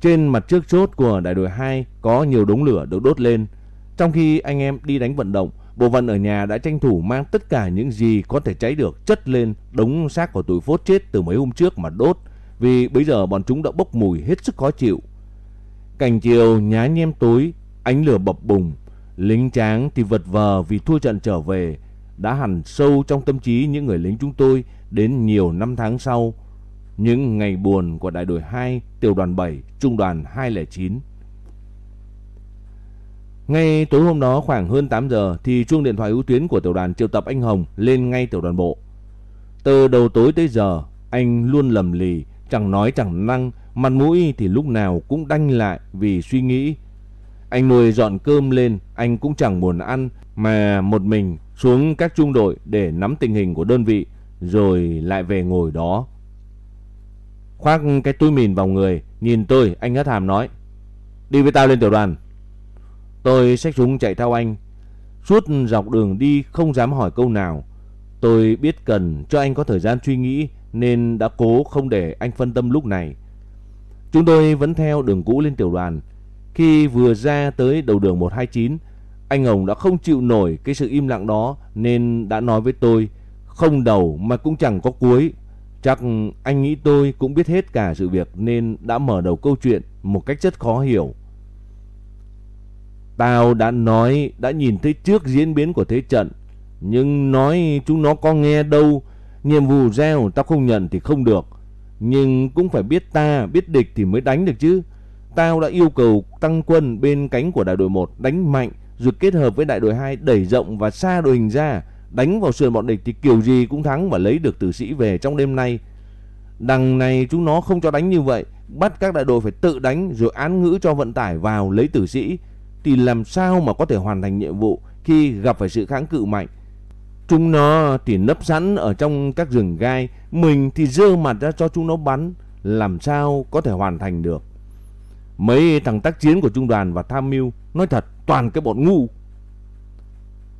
Trên mặt trước chốt của đại đội 2 có nhiều đống lửa được đốt lên. Trong khi anh em đi đánh vận động, bộ phận ở nhà đã tranh thủ mang tất cả những gì có thể cháy được chất lên đống xác của tụi phốt chết từ mấy hôm trước mà đốt. Vì bây giờ bọn chúng đã bốc mùi hết sức khó chịu. Cảnh chiều nhá nhem tối, ánh lửa bập bùng. Lính tráng thì vật vờ vì thua trận trở về, đã hẳn sâu trong tâm trí những người lính chúng tôi đến nhiều năm tháng sau. Những ngày buồn của đại đội 2, tiểu đoàn 7, trung đoàn 209. Ngay tối hôm đó khoảng hơn 8 giờ thì chuông điện thoại ưu tuyến của tiểu đoàn triệu tập anh Hồng lên ngay tiểu đoàn bộ. Từ đầu tối tới giờ, anh luôn lầm lì, chẳng nói chẳng năng, mặt mũi thì lúc nào cũng đanh lại vì suy nghĩ. Anh nuôi dọn cơm lên, anh cũng chẳng buồn ăn mà một mình xuống các trung đội để nắm tình hình của đơn vị rồi lại về ngồi đó. Khoác cái túi mìn vào người, nhìn tôi, anh hất hàm nói. Đi với tao lên tiểu đoàn. Tôi xách súng chạy theo anh. Suốt dọc đường đi không dám hỏi câu nào. Tôi biết cần cho anh có thời gian suy nghĩ nên đã cố không để anh phân tâm lúc này. Chúng tôi vẫn theo đường cũ lên tiểu đoàn. Khi vừa ra tới đầu đường 129, anh Hồng đã không chịu nổi cái sự im lặng đó nên đã nói với tôi không đầu mà cũng chẳng có cuối. Chắc anh nghĩ tôi cũng biết hết cả sự việc nên đã mở đầu câu chuyện một cách rất khó hiểu. Tao đã nói, đã nhìn thấy trước diễn biến của thế trận. Nhưng nói chúng nó có nghe đâu. Nhiệm vụ gieo tao không nhận thì không được. Nhưng cũng phải biết ta, biết địch thì mới đánh được chứ. Tao đã yêu cầu tăng quân bên cánh của đại đội 1 đánh mạnh rồi kết hợp với đại đội 2 đẩy rộng và xa đội hình ra, đánh vào sườn bọn địch thì kiểu gì cũng thắng và lấy được tử sĩ về trong đêm nay. Đằng này chúng nó không cho đánh như vậy, bắt các đại đội phải tự đánh rồi án ngữ cho vận tải vào lấy tử sĩ thì làm sao mà có thể hoàn thành nhiệm vụ khi gặp phải sự kháng cự mạnh. Chúng nó thì nấp sẵn ở trong các rừng gai, mình thì dơ mặt ra cho chúng nó bắn, làm sao có thể hoàn thành được. Mấy thằng tác chiến của trung đoàn và tham mưu nói thật toàn cái bọn ngu.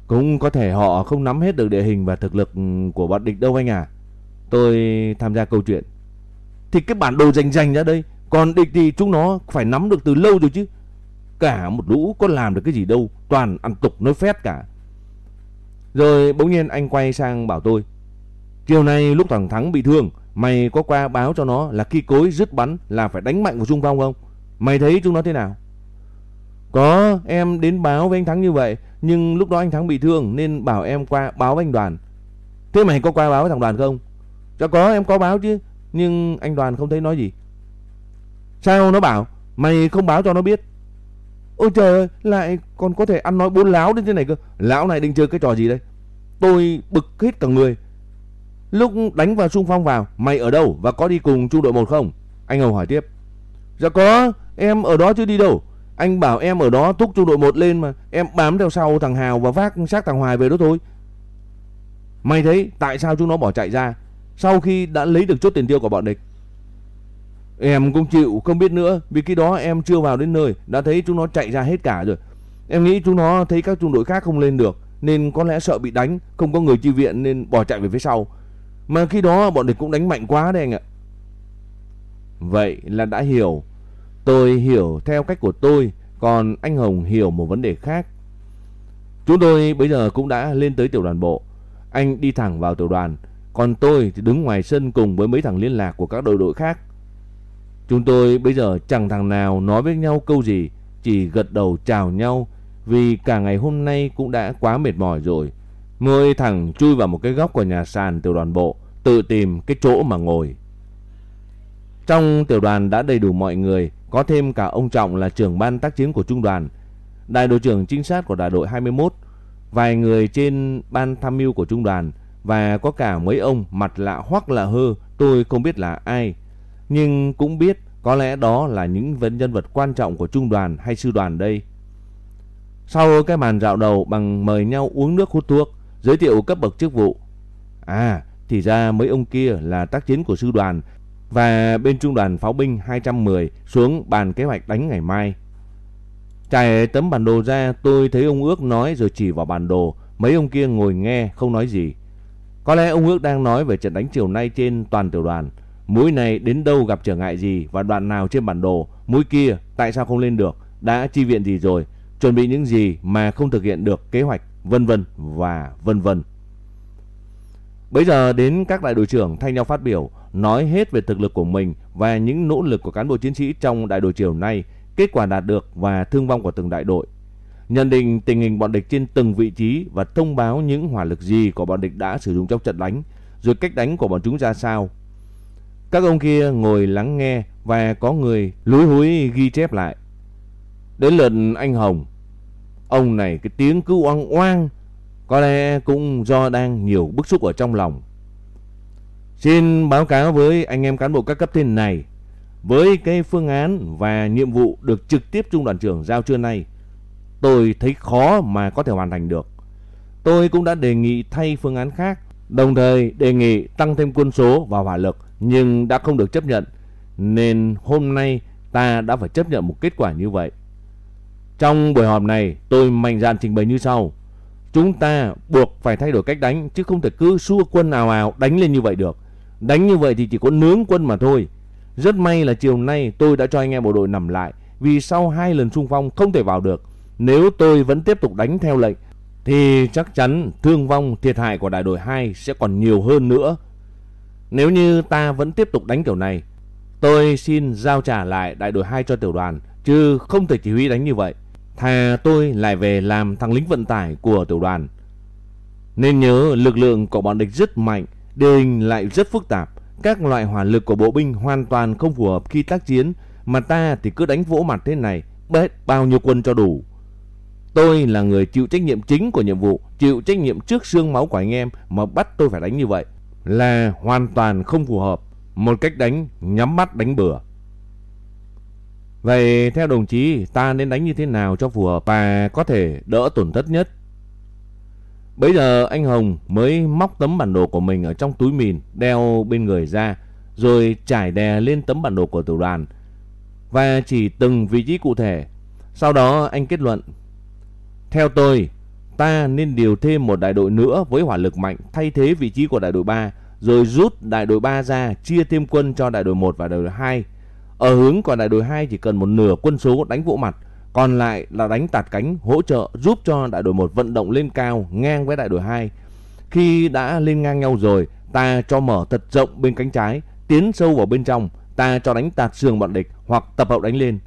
Cũng có thể họ không nắm hết được địa hình và thực lực của bọn địch đâu anh à. Tôi tham gia câu chuyện. Thì cái bản đồ rành rành ra đây, còn địch thì chúng nó phải nắm được từ lâu rồi chứ. Cả một lũ có làm được cái gì đâu, toàn ăn tục nói phét cả. Rồi bỗng nhiên anh quay sang bảo tôi. Chiều nay lúc thằng Thắng bị thương, mày có qua báo cho nó là khi cối dứt bắn là phải đánh mạnh vào trung phong không? Mày thấy chúng nó thế nào? Có, em đến báo với anh Thắng như vậy, nhưng lúc đó anh Thắng bị thương nên bảo em qua báo với anh Đoàn. Thế mày có qua báo với thằng Đoàn không? Dạ có, em có báo chứ, nhưng anh Đoàn không thấy nói gì. Sao nó bảo, mày không báo cho nó biết. Ôi trời ơi, lại còn có thể ăn nói bốn láo đến thế này cơ. Lão này định chơi cái trò gì đây? Tôi bực hết cả người. Lúc đánh vào xung phong vào, mày ở đâu và có đi cùng trung đội 1 không? Anh Hồng hỏi tiếp. Dạ có, em ở đó chứ đi đâu. Anh bảo em ở đó thúc trung đội 1 lên mà Em bám theo sau thằng Hào và vác xác thằng Hoài về đó thôi Mày thấy tại sao chúng nó bỏ chạy ra Sau khi đã lấy được chốt tiền tiêu của bọn địch Em cũng chịu không biết nữa Vì khi đó em chưa vào đến nơi Đã thấy chúng nó chạy ra hết cả rồi Em nghĩ chúng nó thấy các trung đội khác không lên được Nên có lẽ sợ bị đánh Không có người chi viện nên bỏ chạy về phía sau Mà khi đó bọn địch cũng đánh mạnh quá đấy anh ạ Vậy là đã hiểu Tôi hiểu theo cách của tôi, còn anh Hồng hiểu một vấn đề khác. Chúng tôi bây giờ cũng đã lên tới tiểu đoàn bộ. Anh đi thẳng vào tiểu đoàn, còn tôi thì đứng ngoài sân cùng với mấy thằng liên lạc của các đội đội khác. Chúng tôi bây giờ chẳng thằng nào nói với nhau câu gì, chỉ gật đầu chào nhau vì cả ngày hôm nay cũng đã quá mệt mỏi rồi. mười thằng chui vào một cái góc của nhà sàn tiểu đoàn bộ, tự tìm cái chỗ mà ngồi. Trong tiểu đoàn đã đầy đủ mọi người, có thêm cả ông Trọng là trưởng ban tác chiến của trung đoàn, đại đội trưởng trinh sát của đại đội 21, vài người trên ban tham mưu của trung đoàn và có cả mấy ông mặt lạ hoắc lạ hơ, tôi không biết là ai, nhưng cũng biết có lẽ đó là những vấn nhân vật quan trọng của trung đoàn hay sư đoàn đây. Sau cái màn dạo đầu bằng mời nhau uống nước hút thuốc, giới thiệu cấp bậc chức vụ. À, thì ra mấy ông kia là tác chiến của sư đoàn và bên trung đoàn pháo binh 210 xuống bàn kế hoạch đánh ngày mai. Trải tấm bản đồ ra tôi thấy ông Ước nói rồi chỉ vào bản đồ, mấy ông kia ngồi nghe không nói gì. Có lẽ ông Ước đang nói về trận đánh chiều nay trên toàn tiểu đoàn. Mũi này đến đâu gặp trở ngại gì và đoạn nào trên bản đồ, mũi kia tại sao không lên được, đã chi viện gì rồi, chuẩn bị những gì mà không thực hiện được kế hoạch, vân vân và vân vân. Bây giờ đến các đại đội trưởng thay nhau phát biểu, nói hết về thực lực của mình và những nỗ lực của cán bộ chiến sĩ trong đại đội chiều nay, kết quả đạt được và thương vong của từng đại đội. Nhận định tình hình bọn địch trên từng vị trí và thông báo những hỏa lực gì của bọn địch đã sử dụng trong trận đánh, rồi cách đánh của bọn chúng ra sao. Các ông kia ngồi lắng nghe và có người lúi húi ghi chép lại. Đến lượt anh Hồng, ông này cái tiếng cứ oang oang, có lẽ cũng do đang nhiều bức xúc ở trong lòng. Xin báo cáo với anh em cán bộ các cấp trên này, với cái phương án và nhiệm vụ được trực tiếp trung đoàn trưởng giao trưa nay, tôi thấy khó mà có thể hoàn thành được. Tôi cũng đã đề nghị thay phương án khác, đồng thời đề nghị tăng thêm quân số và hỏa lực nhưng đã không được chấp nhận, nên hôm nay ta đã phải chấp nhận một kết quả như vậy. Trong buổi họp này, tôi mạnh dạn trình bày như sau. Chúng ta buộc phải thay đổi cách đánh chứ không thể cứ xua quân ào ào đánh lên như vậy được. Đánh như vậy thì chỉ có nướng quân mà thôi. Rất may là chiều nay tôi đã cho anh em bộ đội nằm lại vì sau hai lần xung phong không thể vào được. Nếu tôi vẫn tiếp tục đánh theo lệnh thì chắc chắn thương vong thiệt hại của đại đội 2 sẽ còn nhiều hơn nữa. Nếu như ta vẫn tiếp tục đánh kiểu này, tôi xin giao trả lại đại đội 2 cho tiểu đoàn, chứ không thể chỉ huy đánh như vậy. Thà tôi lại về làm thằng lính vận tải của tiểu đoàn. Nên nhớ lực lượng của bọn địch rất mạnh, địa hình lại rất phức tạp. Các loại hỏa lực của bộ binh hoàn toàn không phù hợp khi tác chiến, mà ta thì cứ đánh vỗ mặt thế này, bết bao nhiêu quân cho đủ. Tôi là người chịu trách nhiệm chính của nhiệm vụ, chịu trách nhiệm trước xương máu của anh em mà bắt tôi phải đánh như vậy là hoàn toàn không phù hợp, một cách đánh nhắm mắt đánh bừa. Vậy theo đồng chí ta nên đánh như thế nào cho phù hợp và có thể đỡ tổn thất nhất? Bây giờ anh Hồng mới móc tấm bản đồ của mình ở trong túi mìn đeo bên người ra rồi trải đè lên tấm bản đồ của tiểu đoàn và chỉ từng vị trí cụ thể. Sau đó anh kết luận Theo tôi ta nên điều thêm một đại đội nữa với hỏa lực mạnh thay thế vị trí của đại đội 3 rồi rút đại đội 3 ra chia thêm quân cho đại đội 1 và đại đội 2. Ở hướng còn đại đội 2 chỉ cần một nửa quân số đánh vỗ mặt, còn lại là đánh tạt cánh hỗ trợ giúp cho đại đội 1 vận động lên cao ngang với đại đội 2. Khi đã lên ngang nhau rồi, ta cho mở thật rộng bên cánh trái, tiến sâu vào bên trong, ta cho đánh tạt sườn bọn địch hoặc tập hợp đánh lên.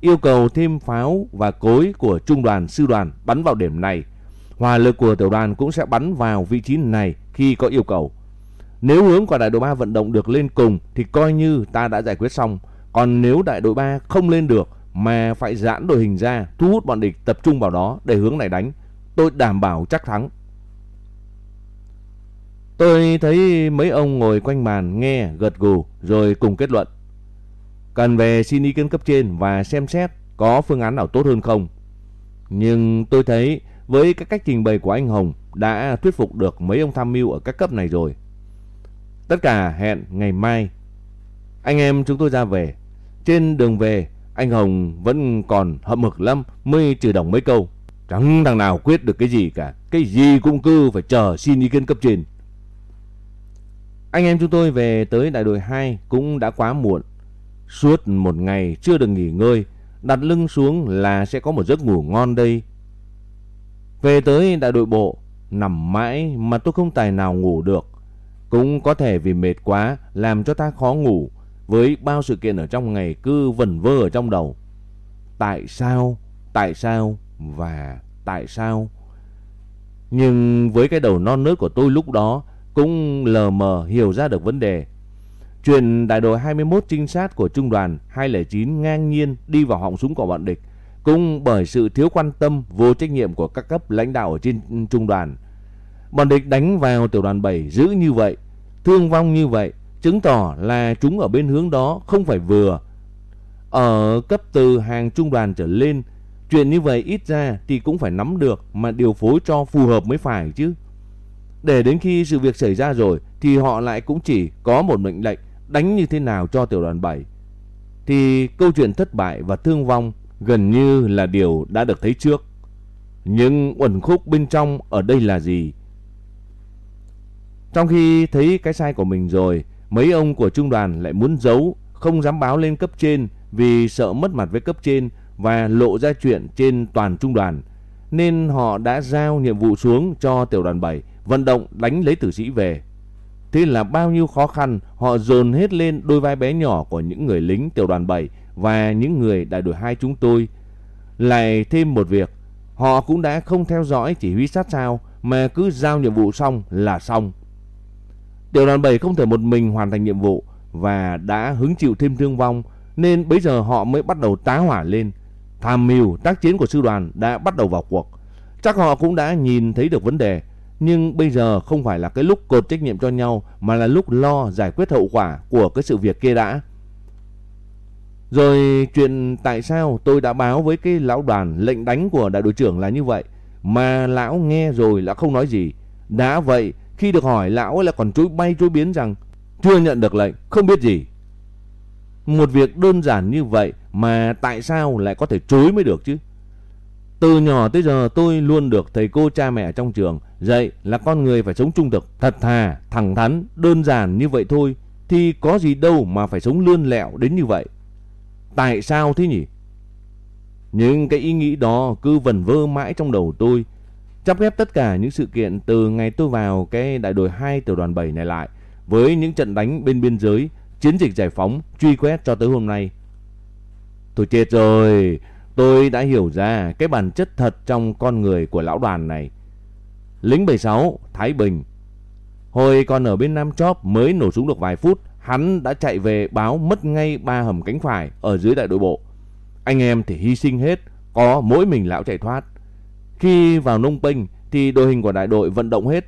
Yêu cầu thêm pháo và cối của trung đoàn, sư đoàn bắn vào điểm này. Hỏa lực của tiểu đoàn cũng sẽ bắn vào vị trí này khi có yêu cầu. Nếu hướng của đại đội 3 vận động được lên cùng thì coi như ta đã giải quyết xong. Còn nếu đại đội 3 không lên được mà phải giãn đội hình ra, thu hút bọn địch tập trung vào đó để hướng này đánh, tôi đảm bảo chắc thắng. Tôi thấy mấy ông ngồi quanh bàn nghe gật gù rồi cùng kết luận. Cần về xin ý kiến cấp trên và xem xét có phương án nào tốt hơn không. Nhưng tôi thấy với các cách trình bày của anh Hồng đã thuyết phục được mấy ông tham mưu ở các cấp này rồi. Tất cả hẹn ngày mai. Anh em chúng tôi ra về. Trên đường về, anh Hồng vẫn còn hậm hực lắm mới trừ đồng mấy câu. Chẳng thằng nào quyết được cái gì cả. Cái gì cũng cứ phải chờ xin ý kiến cấp trên. Anh em chúng tôi về tới đại đội 2 cũng đã quá muộn. Suốt một ngày chưa được nghỉ ngơi, đặt lưng xuống là sẽ có một giấc ngủ ngon đây. Về tới đại đội bộ, nằm mãi mà tôi không tài nào ngủ được. Cũng có thể vì mệt quá làm cho ta khó ngủ với bao sự kiện ở trong ngày cứ vẩn vơ ở trong đầu. Tại sao? Tại sao? Và tại sao? Nhưng với cái đầu non nớt của tôi lúc đó cũng lờ mờ hiểu ra được vấn đề. Chuyện đại đội 21 trinh sát của trung đoàn 209 ngang nhiên đi vào họng súng của bọn địch cũng bởi sự thiếu quan tâm vô trách nhiệm của các cấp lãnh đạo ở trên trung đoàn Bọn địch đánh vào tiểu đoàn 7 giữ như vậy, thương vong như vậy, chứng tỏ là chúng ở bên hướng đó không phải vừa. Ở cấp từ hàng trung đoàn trở lên, chuyện như vậy ít ra thì cũng phải nắm được mà điều phối cho phù hợp mới phải chứ. Để đến khi sự việc xảy ra rồi thì họ lại cũng chỉ có một mệnh lệnh đánh như thế nào cho tiểu đoàn 7 thì câu chuyện thất bại và thương vong gần như là điều đã được thấy trước. Nhưng uẩn khúc bên trong ở đây là gì? Trong khi thấy cái sai của mình rồi, mấy ông của trung đoàn lại muốn giấu, không dám báo lên cấp trên vì sợ mất mặt với cấp trên và lộ ra chuyện trên toàn trung đoàn. Nên họ đã giao nhiệm vụ xuống cho tiểu đoàn 7 vận động đánh lấy tử sĩ về. Thế là bao nhiêu khó khăn họ dồn hết lên đôi vai bé nhỏ của những người lính tiểu đoàn 7 và những người đại đội 2 chúng tôi. Lại thêm một việc, họ cũng đã không theo dõi chỉ huy sát sao mà cứ giao nhiệm vụ xong là xong. Tiểu đoàn 7 không thể một mình hoàn thành nhiệm vụ và đã hứng chịu thêm thương vong nên bây giờ họ mới bắt đầu tá hỏa lên. Tham mưu tác chiến của sư đoàn đã bắt đầu vào cuộc. Chắc họ cũng đã nhìn thấy được vấn đề nhưng bây giờ không phải là cái lúc cột trách nhiệm cho nhau mà là lúc lo giải quyết hậu quả của cái sự việc kia đã. Rồi chuyện tại sao tôi đã báo với cái lão đoàn lệnh đánh của đại đội trưởng là như vậy mà lão nghe rồi lại không nói gì. Đã vậy khi được hỏi lão là còn chối bay chối biến rằng chưa nhận được lệnh, không biết gì. Một việc đơn giản như vậy mà tại sao lại có thể chối mới được chứ? Từ nhỏ tới giờ tôi luôn được thầy cô cha mẹ trong trường dạy là con người phải sống trung thực, thật thà, thẳng thắn, đơn giản như vậy thôi. Thì có gì đâu mà phải sống lươn lẹo đến như vậy. Tại sao thế nhỉ? Nhưng cái ý nghĩ đó cứ vần vơ mãi trong đầu tôi. Chắp ghép tất cả những sự kiện từ ngày tôi vào cái đại đội 2 tiểu đoàn 7 này lại với những trận đánh bên biên giới, chiến dịch giải phóng, truy quét cho tới hôm nay. Tôi chết rồi, tôi đã hiểu ra cái bản chất thật trong con người của lão đoàn này. Lính 76, Thái Bình. Hồi còn ở bên Nam Chóp mới nổ súng được vài phút, hắn đã chạy về báo mất ngay ba hầm cánh phải ở dưới đại đội bộ. Anh em thì hy sinh hết, có mỗi mình lão chạy thoát. Khi vào nông Penh thì đội hình của đại đội vận động hết.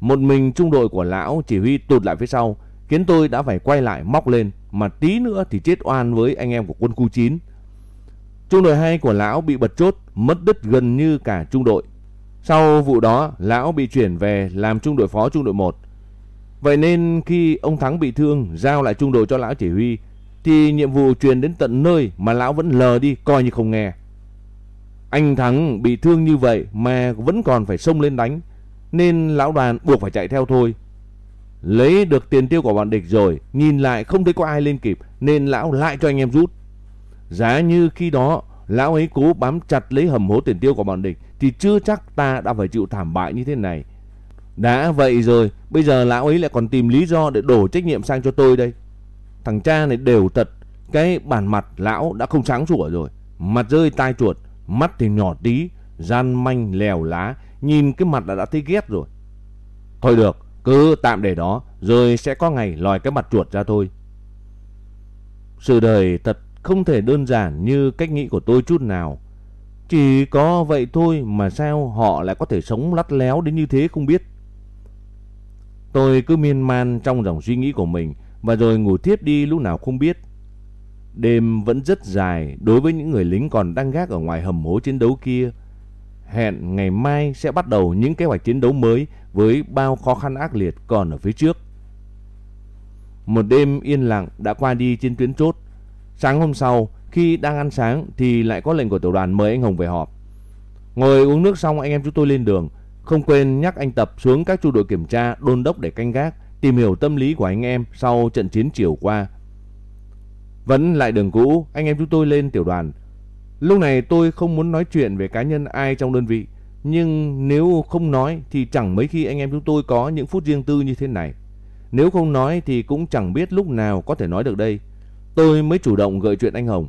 Một mình trung đội của lão chỉ huy tụt lại phía sau, khiến tôi đã phải quay lại móc lên, mà tí nữa thì chết oan với anh em của quân khu 9. Trung đội 2 của lão bị bật chốt, mất đứt gần như cả trung đội. Sau vụ đó, lão bị chuyển về làm trung đội phó trung đội 1. Vậy nên khi ông Thắng bị thương, giao lại trung đội cho lão chỉ huy, thì nhiệm vụ truyền đến tận nơi mà lão vẫn lờ đi coi như không nghe. Anh Thắng bị thương như vậy mà vẫn còn phải xông lên đánh, nên lão đoàn buộc phải chạy theo thôi. Lấy được tiền tiêu của bọn địch rồi, nhìn lại không thấy có ai lên kịp nên lão lại cho anh em rút. Giá như khi đó lão ấy cố bám chặt lấy hầm hố tiền tiêu của bọn địch thì chưa chắc ta đã phải chịu thảm bại như thế này. Đã vậy rồi, bây giờ lão ấy lại còn tìm lý do để đổ trách nhiệm sang cho tôi đây. Thằng cha này đều tật, cái bản mặt lão đã không sáng sủa rồi. Mặt rơi tai chuột, mắt thì nhỏ tí, gian manh lèo lá, nhìn cái mặt đã đã thấy ghét rồi. Thôi được, cứ tạm để đó, rồi sẽ có ngày lòi cái mặt chuột ra thôi. Sự đời thật không thể đơn giản như cách nghĩ của tôi chút nào. Chỉ có vậy thôi mà sao họ lại có thể sống lắt léo đến như thế không biết. Tôi cứ miên man trong dòng suy nghĩ của mình và rồi ngủ tiếp đi lúc nào không biết. Đêm vẫn rất dài đối với những người lính còn đang gác ở ngoài hầm hố chiến đấu kia. Hẹn ngày mai sẽ bắt đầu những kế hoạch chiến đấu mới với bao khó khăn ác liệt còn ở phía trước. Một đêm yên lặng đã qua đi trên tuyến chốt. Sáng hôm sau, khi đang ăn sáng thì lại có lệnh của tiểu đoàn mời anh Hồng về họp. Ngồi uống nước xong anh em chúng tôi lên đường. Không quên nhắc anh Tập xuống các chu đội kiểm tra đôn đốc để canh gác, tìm hiểu tâm lý của anh em sau trận chiến chiều qua. Vẫn lại đường cũ, anh em chúng tôi lên tiểu đoàn. Lúc này tôi không muốn nói chuyện về cá nhân ai trong đơn vị, nhưng nếu không nói thì chẳng mấy khi anh em chúng tôi có những phút riêng tư như thế này. Nếu không nói thì cũng chẳng biết lúc nào có thể nói được đây. Tôi mới chủ động gợi chuyện anh Hồng.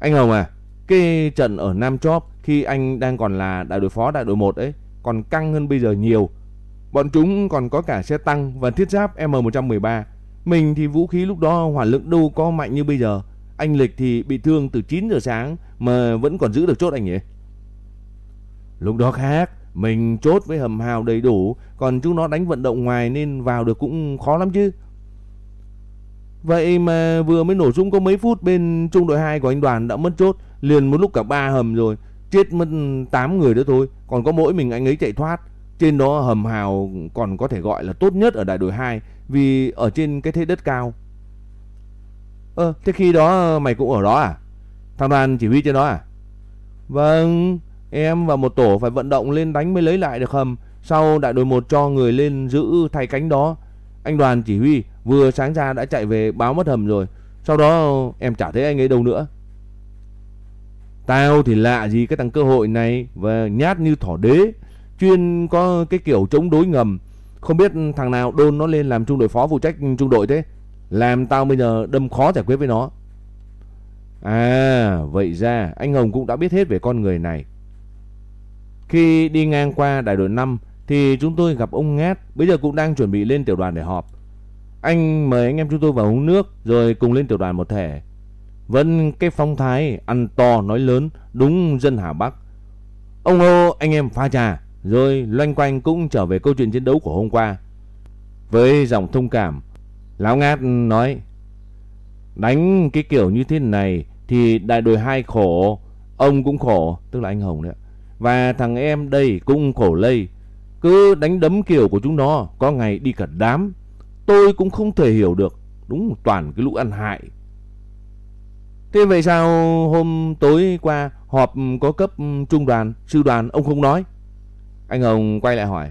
Anh Hồng à, cái trận ở Nam Chóp khi anh đang còn là đại đội phó đại đội 1 ấy, còn căng hơn bây giờ nhiều. Bọn chúng còn có cả xe tăng và thiết giáp M113. Mình thì vũ khí lúc đó hỏa lực đâu có mạnh như bây giờ. Anh Lịch thì bị thương từ 9 giờ sáng mà vẫn còn giữ được chốt anh nhỉ? Lúc đó khác, mình chốt với hầm hào đầy đủ, còn chúng nó đánh vận động ngoài nên vào được cũng khó lắm chứ. Vậy mà vừa mới nổ súng có mấy phút bên trung đội 2 của anh đoàn đã mất chốt, liền một lúc cả ba hầm rồi, chết mất 8 người nữa thôi, còn có mỗi mình anh ấy chạy thoát. Trên đó hầm hào còn có thể gọi là tốt nhất ở đại đội 2 vì ở trên cái thế đất cao. Ơ, thế khi đó mày cũng ở đó à? Thằng đoàn chỉ huy trên đó à? Vâng, em và một tổ phải vận động lên đánh mới lấy lại được hầm. Sau đại đội 1 cho người lên giữ thay cánh đó. Anh đoàn chỉ huy vừa sáng ra đã chạy về báo mất hầm rồi. Sau đó em chả thấy anh ấy đâu nữa. Tao thì lạ gì cái thằng cơ hội này và nhát như thỏ đế. Chuyên có cái kiểu chống đối ngầm. Không biết thằng nào đôn nó lên làm trung đội phó phụ trách trung đội thế. Làm tao bây giờ đâm khó giải quyết với nó. À, vậy ra anh Hồng cũng đã biết hết về con người này. Khi đi ngang qua đại đội 5 thì chúng tôi gặp ông Ngát, bây giờ cũng đang chuẩn bị lên tiểu đoàn để họp. Anh mời anh em chúng tôi vào uống nước rồi cùng lên tiểu đoàn một thể. Vẫn cái phong thái ăn to nói lớn đúng dân Hà Bắc. Ông hô anh em pha trà rồi loanh quanh cũng trở về câu chuyện chiến đấu của hôm qua. Với giọng thông cảm, Lão Ngát nói Đánh cái kiểu như thế này thì đại đội hai khổ, ông cũng khổ, tức là anh Hồng đấy. Và thằng em đây cũng khổ lây. Cứ đánh đấm kiểu của chúng nó, có ngày đi cả đám. Tôi cũng không thể hiểu được, đúng toàn cái lũ ăn hại. Thế vậy sao hôm tối qua họp có cấp trung đoàn, sư đoàn ông không nói? Anh Hồng quay lại hỏi.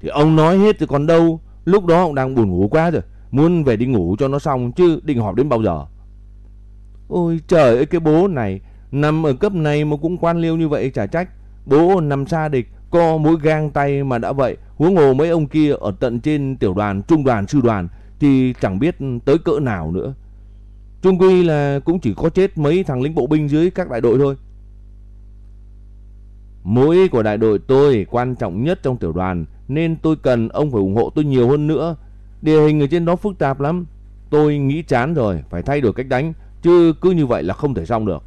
Thì ông nói hết rồi còn đâu, lúc đó ông đang buồn ngủ quá rồi. Muốn về đi ngủ cho nó xong chứ định họp đến bao giờ. Ôi trời ơi cái bố này, nằm ở cấp này mà cũng quan liêu như vậy chả trách. Bố nằm xa địch, co mũi gang tay mà đã vậy. Huống hồ mấy ông kia ở tận trên tiểu đoàn, trung đoàn, sư đoàn thì chẳng biết tới cỡ nào nữa. Trung quy là cũng chỉ có chết mấy thằng lính bộ binh dưới các đại đội thôi. Mũi của đại đội tôi quan trọng nhất trong tiểu đoàn nên tôi cần ông phải ủng hộ tôi nhiều hơn nữa. Địa hình ở trên đó phức tạp lắm. Tôi nghĩ chán rồi, phải thay đổi cách đánh, chứ cứ như vậy là không thể xong được.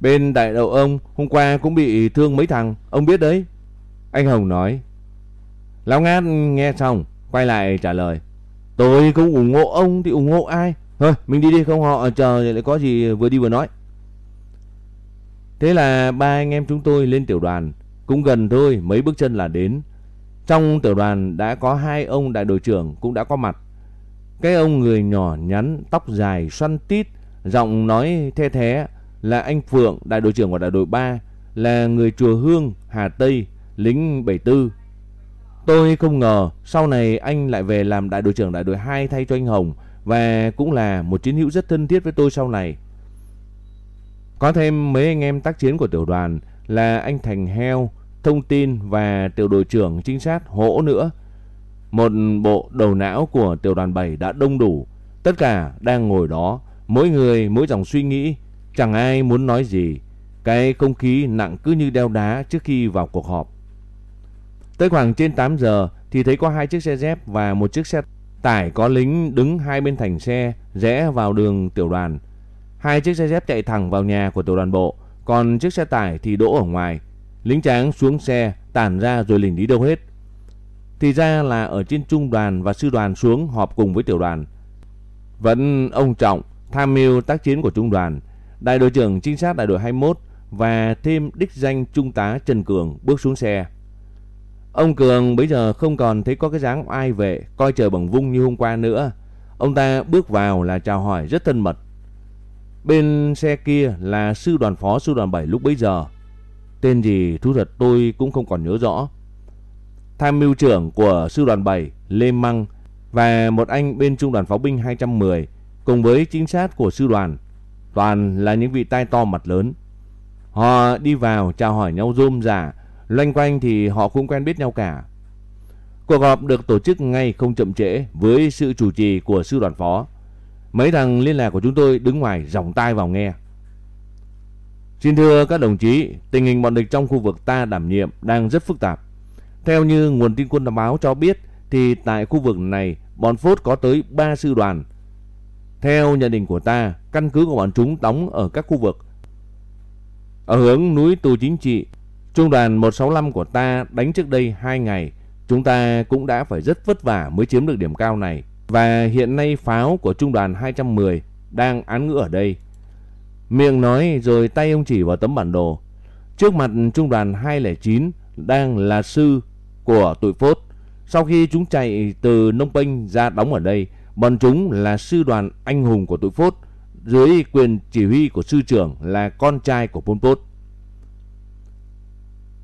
Bên đại đội ông hôm qua cũng bị thương mấy thằng, ông biết đấy. Anh Hồng nói. Lão Ngát nghe xong, quay lại trả lời. Tôi không ủng hộ ông thì ủng hộ ai? Thôi, mình đi đi không họ ờ, chờ lại có gì vừa đi vừa nói. Thế là ba anh em chúng tôi lên tiểu đoàn, cũng gần thôi, mấy bước chân là đến. Trong tiểu đoàn đã có hai ông đại đội trưởng cũng đã có mặt. Cái ông người nhỏ nhắn, tóc dài, xoăn tít, giọng nói the thế là anh Phượng, đại đội trưởng của đại đội 3, là người chùa Hương, Hà Tây, lính 74. Tôi không ngờ sau này anh lại về làm đại đội trưởng đại đội 2 thay cho anh Hồng và cũng là một chiến hữu rất thân thiết với tôi sau này. Có thêm mấy anh em tác chiến của tiểu đoàn là anh Thành Heo, thông tin và tiểu đội trưởng trinh sát hỗ nữa. Một bộ đầu não của tiểu đoàn 7 đã đông đủ, tất cả đang ngồi đó, mỗi người mỗi dòng suy nghĩ, chẳng ai muốn nói gì. Cái không khí nặng cứ như đeo đá trước khi vào cuộc họp. Tới khoảng trên 8 giờ thì thấy có hai chiếc xe dép và một chiếc xe tải có lính đứng hai bên thành xe rẽ vào đường tiểu đoàn. Hai chiếc xe dép chạy thẳng vào nhà của tiểu đoàn bộ, còn chiếc xe tải thì đỗ ở ngoài. Lính tráng xuống xe, tản ra rồi lình đi đâu hết. Thì ra là ở trên trung đoàn và sư đoàn xuống họp cùng với tiểu đoàn. Vẫn ông Trọng, tham mưu tác chiến của trung đoàn, đại đội trưởng trinh sát đại đội 21 và thêm đích danh trung tá Trần Cường bước xuống xe. Ông Cường bây giờ không còn thấy có cái dáng ai vệ coi trời bằng vung như hôm qua nữa. Ông ta bước vào là chào hỏi rất thân mật. Bên xe kia là sư đoàn phó sư đoàn 7 lúc bấy giờ. Tên gì thú thật tôi cũng không còn nhớ rõ. Tham mưu trưởng của sư đoàn 7 Lê Măng và một anh bên trung đoàn pháo binh 210 cùng với chính sát của sư đoàn. Toàn là những vị tai to mặt lớn. Họ đi vào chào hỏi nhau rôm rả, loanh quanh thì họ cũng quen biết nhau cả. Cuộc họp được tổ chức ngay không chậm trễ với sự chủ trì của sư đoàn phó. Mấy thằng liên lạc của chúng tôi đứng ngoài dòng tai vào nghe. Xin thưa các đồng chí, tình hình bọn địch trong khu vực ta đảm nhiệm đang rất phức tạp. Theo như nguồn tin quân báo cho biết thì tại khu vực này bọn Phốt có tới 3 sư đoàn. Theo nhận định của ta, căn cứ của bọn chúng đóng ở các khu vực. Ở hướng núi Tù Chính Trị, trung đoàn 165 của ta đánh trước đây 2 ngày, chúng ta cũng đã phải rất vất vả mới chiếm được điểm cao này. Và hiện nay pháo của trung đoàn 210 đang án ngữ ở đây. Miệng nói rồi tay ông chỉ vào tấm bản đồ. Trước mặt trung đoàn 209 đang là sư của tụi Phốt. Sau khi chúng chạy từ Nông Penh ra đóng ở đây, bọn chúng là sư đoàn anh hùng của tụi Phốt, dưới quyền chỉ huy của sư trưởng là con trai của Pol Pot.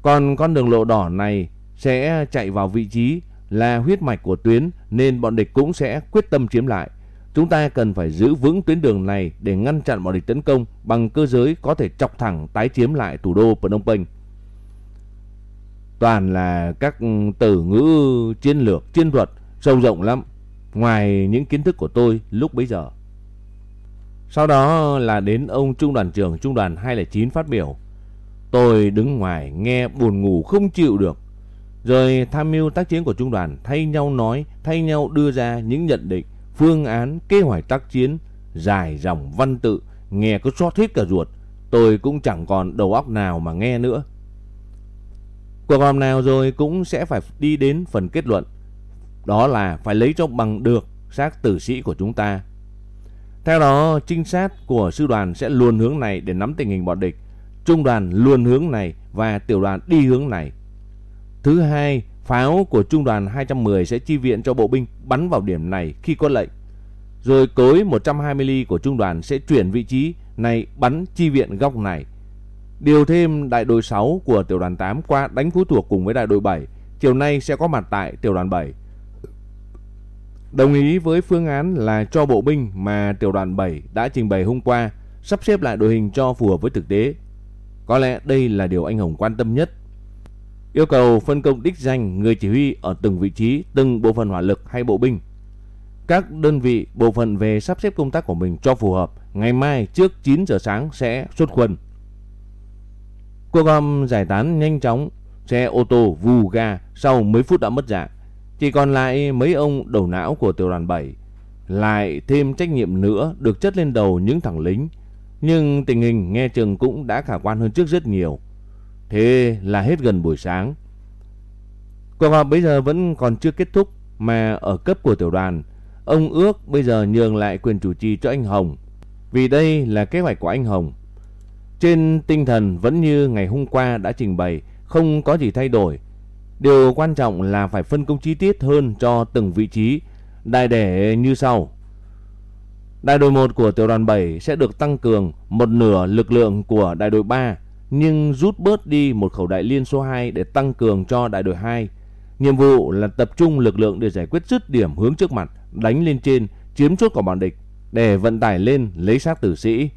Còn con đường lộ đỏ này sẽ chạy vào vị trí là huyết mạch của tuyến nên bọn địch cũng sẽ quyết tâm chiếm lại. Chúng ta cần phải giữ vững tuyến đường này để ngăn chặn bọn địch tấn công bằng cơ giới có thể chọc thẳng tái chiếm lại thủ đô Phnom Penh. Toàn là các từ ngữ chiến lược, chiến thuật sâu rộng lắm, ngoài những kiến thức của tôi lúc bấy giờ. Sau đó là đến ông Trung đoàn trưởng Trung đoàn 209 phát biểu. Tôi đứng ngoài nghe buồn ngủ không chịu được. Rồi tham mưu tác chiến của trung đoàn thay nhau nói, thay nhau đưa ra những nhận định, phương án, kế hoạch tác chiến, dài dòng văn tự, nghe có xót hết cả ruột. Tôi cũng chẳng còn đầu óc nào mà nghe nữa. Cuộc họp nào rồi cũng sẽ phải đi đến phần kết luận. Đó là phải lấy cho bằng được xác tử sĩ của chúng ta. Theo đó, trinh sát của sư đoàn sẽ luôn hướng này để nắm tình hình bọn địch, trung đoàn luôn hướng này và tiểu đoàn đi hướng này. Thứ hai, pháo của trung đoàn 210 sẽ chi viện cho bộ binh bắn vào điểm này khi có lệnh. Rồi cối 120 ly của trung đoàn sẽ chuyển vị trí này bắn chi viện góc này. Điều thêm đại đội 6 của tiểu đoàn 8 qua đánh phú thuộc cùng với đại đội 7, chiều nay sẽ có mặt tại tiểu đoàn 7. Đồng ý với phương án là cho bộ binh mà tiểu đoàn 7 đã trình bày hôm qua, sắp xếp lại đội hình cho phù hợp với thực tế. Có lẽ đây là điều anh Hồng quan tâm nhất. Yêu cầu phân công đích danh người chỉ huy ở từng vị trí, từng bộ phận hỏa lực hay bộ binh. Các đơn vị, bộ phận về sắp xếp công tác của mình cho phù hợp. Ngày mai trước 9 giờ sáng sẽ xuất quân. Cuộc họp giải tán nhanh chóng, xe ô tô vù ga sau mấy phút đã mất dạng. Chỉ còn lại mấy ông đầu não của tiểu đoàn 7. Lại thêm trách nhiệm nữa được chất lên đầu những thằng lính. Nhưng tình hình nghe chừng cũng đã khả quan hơn trước rất nhiều. Thế là hết gần buổi sáng. Cuộc họp bây giờ vẫn còn chưa kết thúc mà ở cấp của tiểu đoàn, ông ước bây giờ nhường lại quyền chủ trì cho anh Hồng. Vì đây là kế hoạch của anh Hồng. Trên tinh thần vẫn như ngày hôm qua đã trình bày, không có gì thay đổi. Điều quan trọng là phải phân công chi tiết hơn cho từng vị trí, đại để như sau. Đại đội 1 của tiểu đoàn 7 sẽ được tăng cường một nửa lực lượng của đại đội 3 nhưng rút bớt đi một khẩu đại liên số 2 để tăng cường cho đại đội 2. Nhiệm vụ là tập trung lực lượng để giải quyết dứt điểm hướng trước mặt, đánh lên trên, chiếm chốt của bọn địch để vận tải lên lấy xác tử sĩ.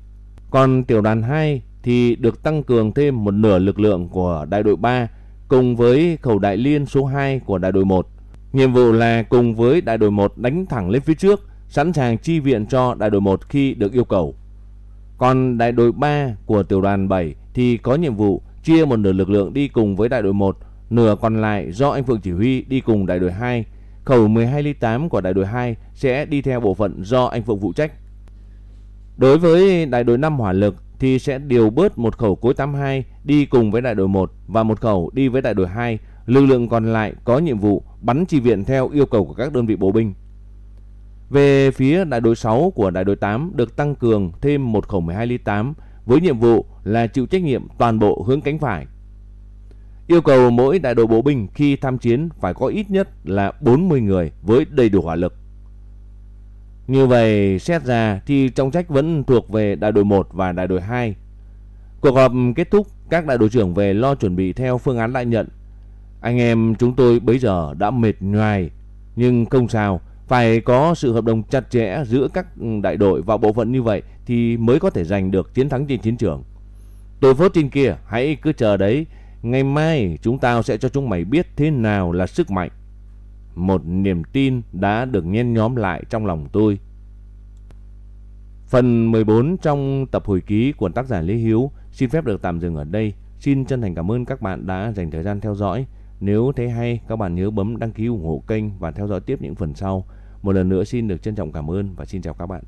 Còn tiểu đoàn 2 thì được tăng cường thêm một nửa lực lượng của đại đội 3 cùng với khẩu đại liên số 2 của đại đội 1. Nhiệm vụ là cùng với đại đội 1 đánh thẳng lên phía trước, sẵn sàng chi viện cho đại đội 1 khi được yêu cầu. Còn đại đội 3 của tiểu đoàn 7 thì có nhiệm vụ chia một nửa lực lượng đi cùng với đại đội 1, nửa còn lại do anh Phượng chỉ huy đi cùng đại đội 2. Khẩu 12-8 của đại đội 2 sẽ đi theo bộ phận do anh Phượng phụ trách. Đối với đại đội 5 hỏa lực thì sẽ điều bớt một khẩu cối 82 đi cùng với đại đội 1 và một khẩu đi với đại đội 2. Lực lượng còn lại có nhiệm vụ bắn chi viện theo yêu cầu của các đơn vị bộ binh. Về phía đại đội 6 của đại đội 8 được tăng cường thêm một khẩu 12 ly 8 với nhiệm vụ là chịu trách nhiệm toàn bộ hướng cánh phải. Yêu cầu mỗi đại đội bộ binh khi tham chiến phải có ít nhất là 40 người với đầy đủ hỏa lực. Như vậy xét ra thì trọng trách vẫn thuộc về đại đội 1 và đại đội 2. Cuộc họp kết thúc, các đại đội trưởng về lo chuẩn bị theo phương án lại nhận. Anh em chúng tôi bây giờ đã mệt nhoài, nhưng không sao, phải có sự hợp đồng chặt chẽ giữa các ừ, đại đội và bộ phận như vậy thì mới có thể giành được chiến thắng trên chiến trường. tôi phốt trên kia, hãy cứ chờ đấy, ngày mai chúng ta sẽ cho chúng mày biết thế nào là sức mạnh. Một niềm tin đã được nhen nhóm lại trong lòng tôi. Phần 14 trong tập hồi ký của tác giả lý Hiếu xin phép được tạm dừng ở đây. Xin chân thành cảm ơn các bạn đã dành thời gian theo dõi. Nếu thấy hay, các bạn nhớ bấm đăng ký ủng hộ kênh và theo dõi tiếp những phần sau. Một lần nữa xin được trân trọng cảm ơn và xin chào các bạn.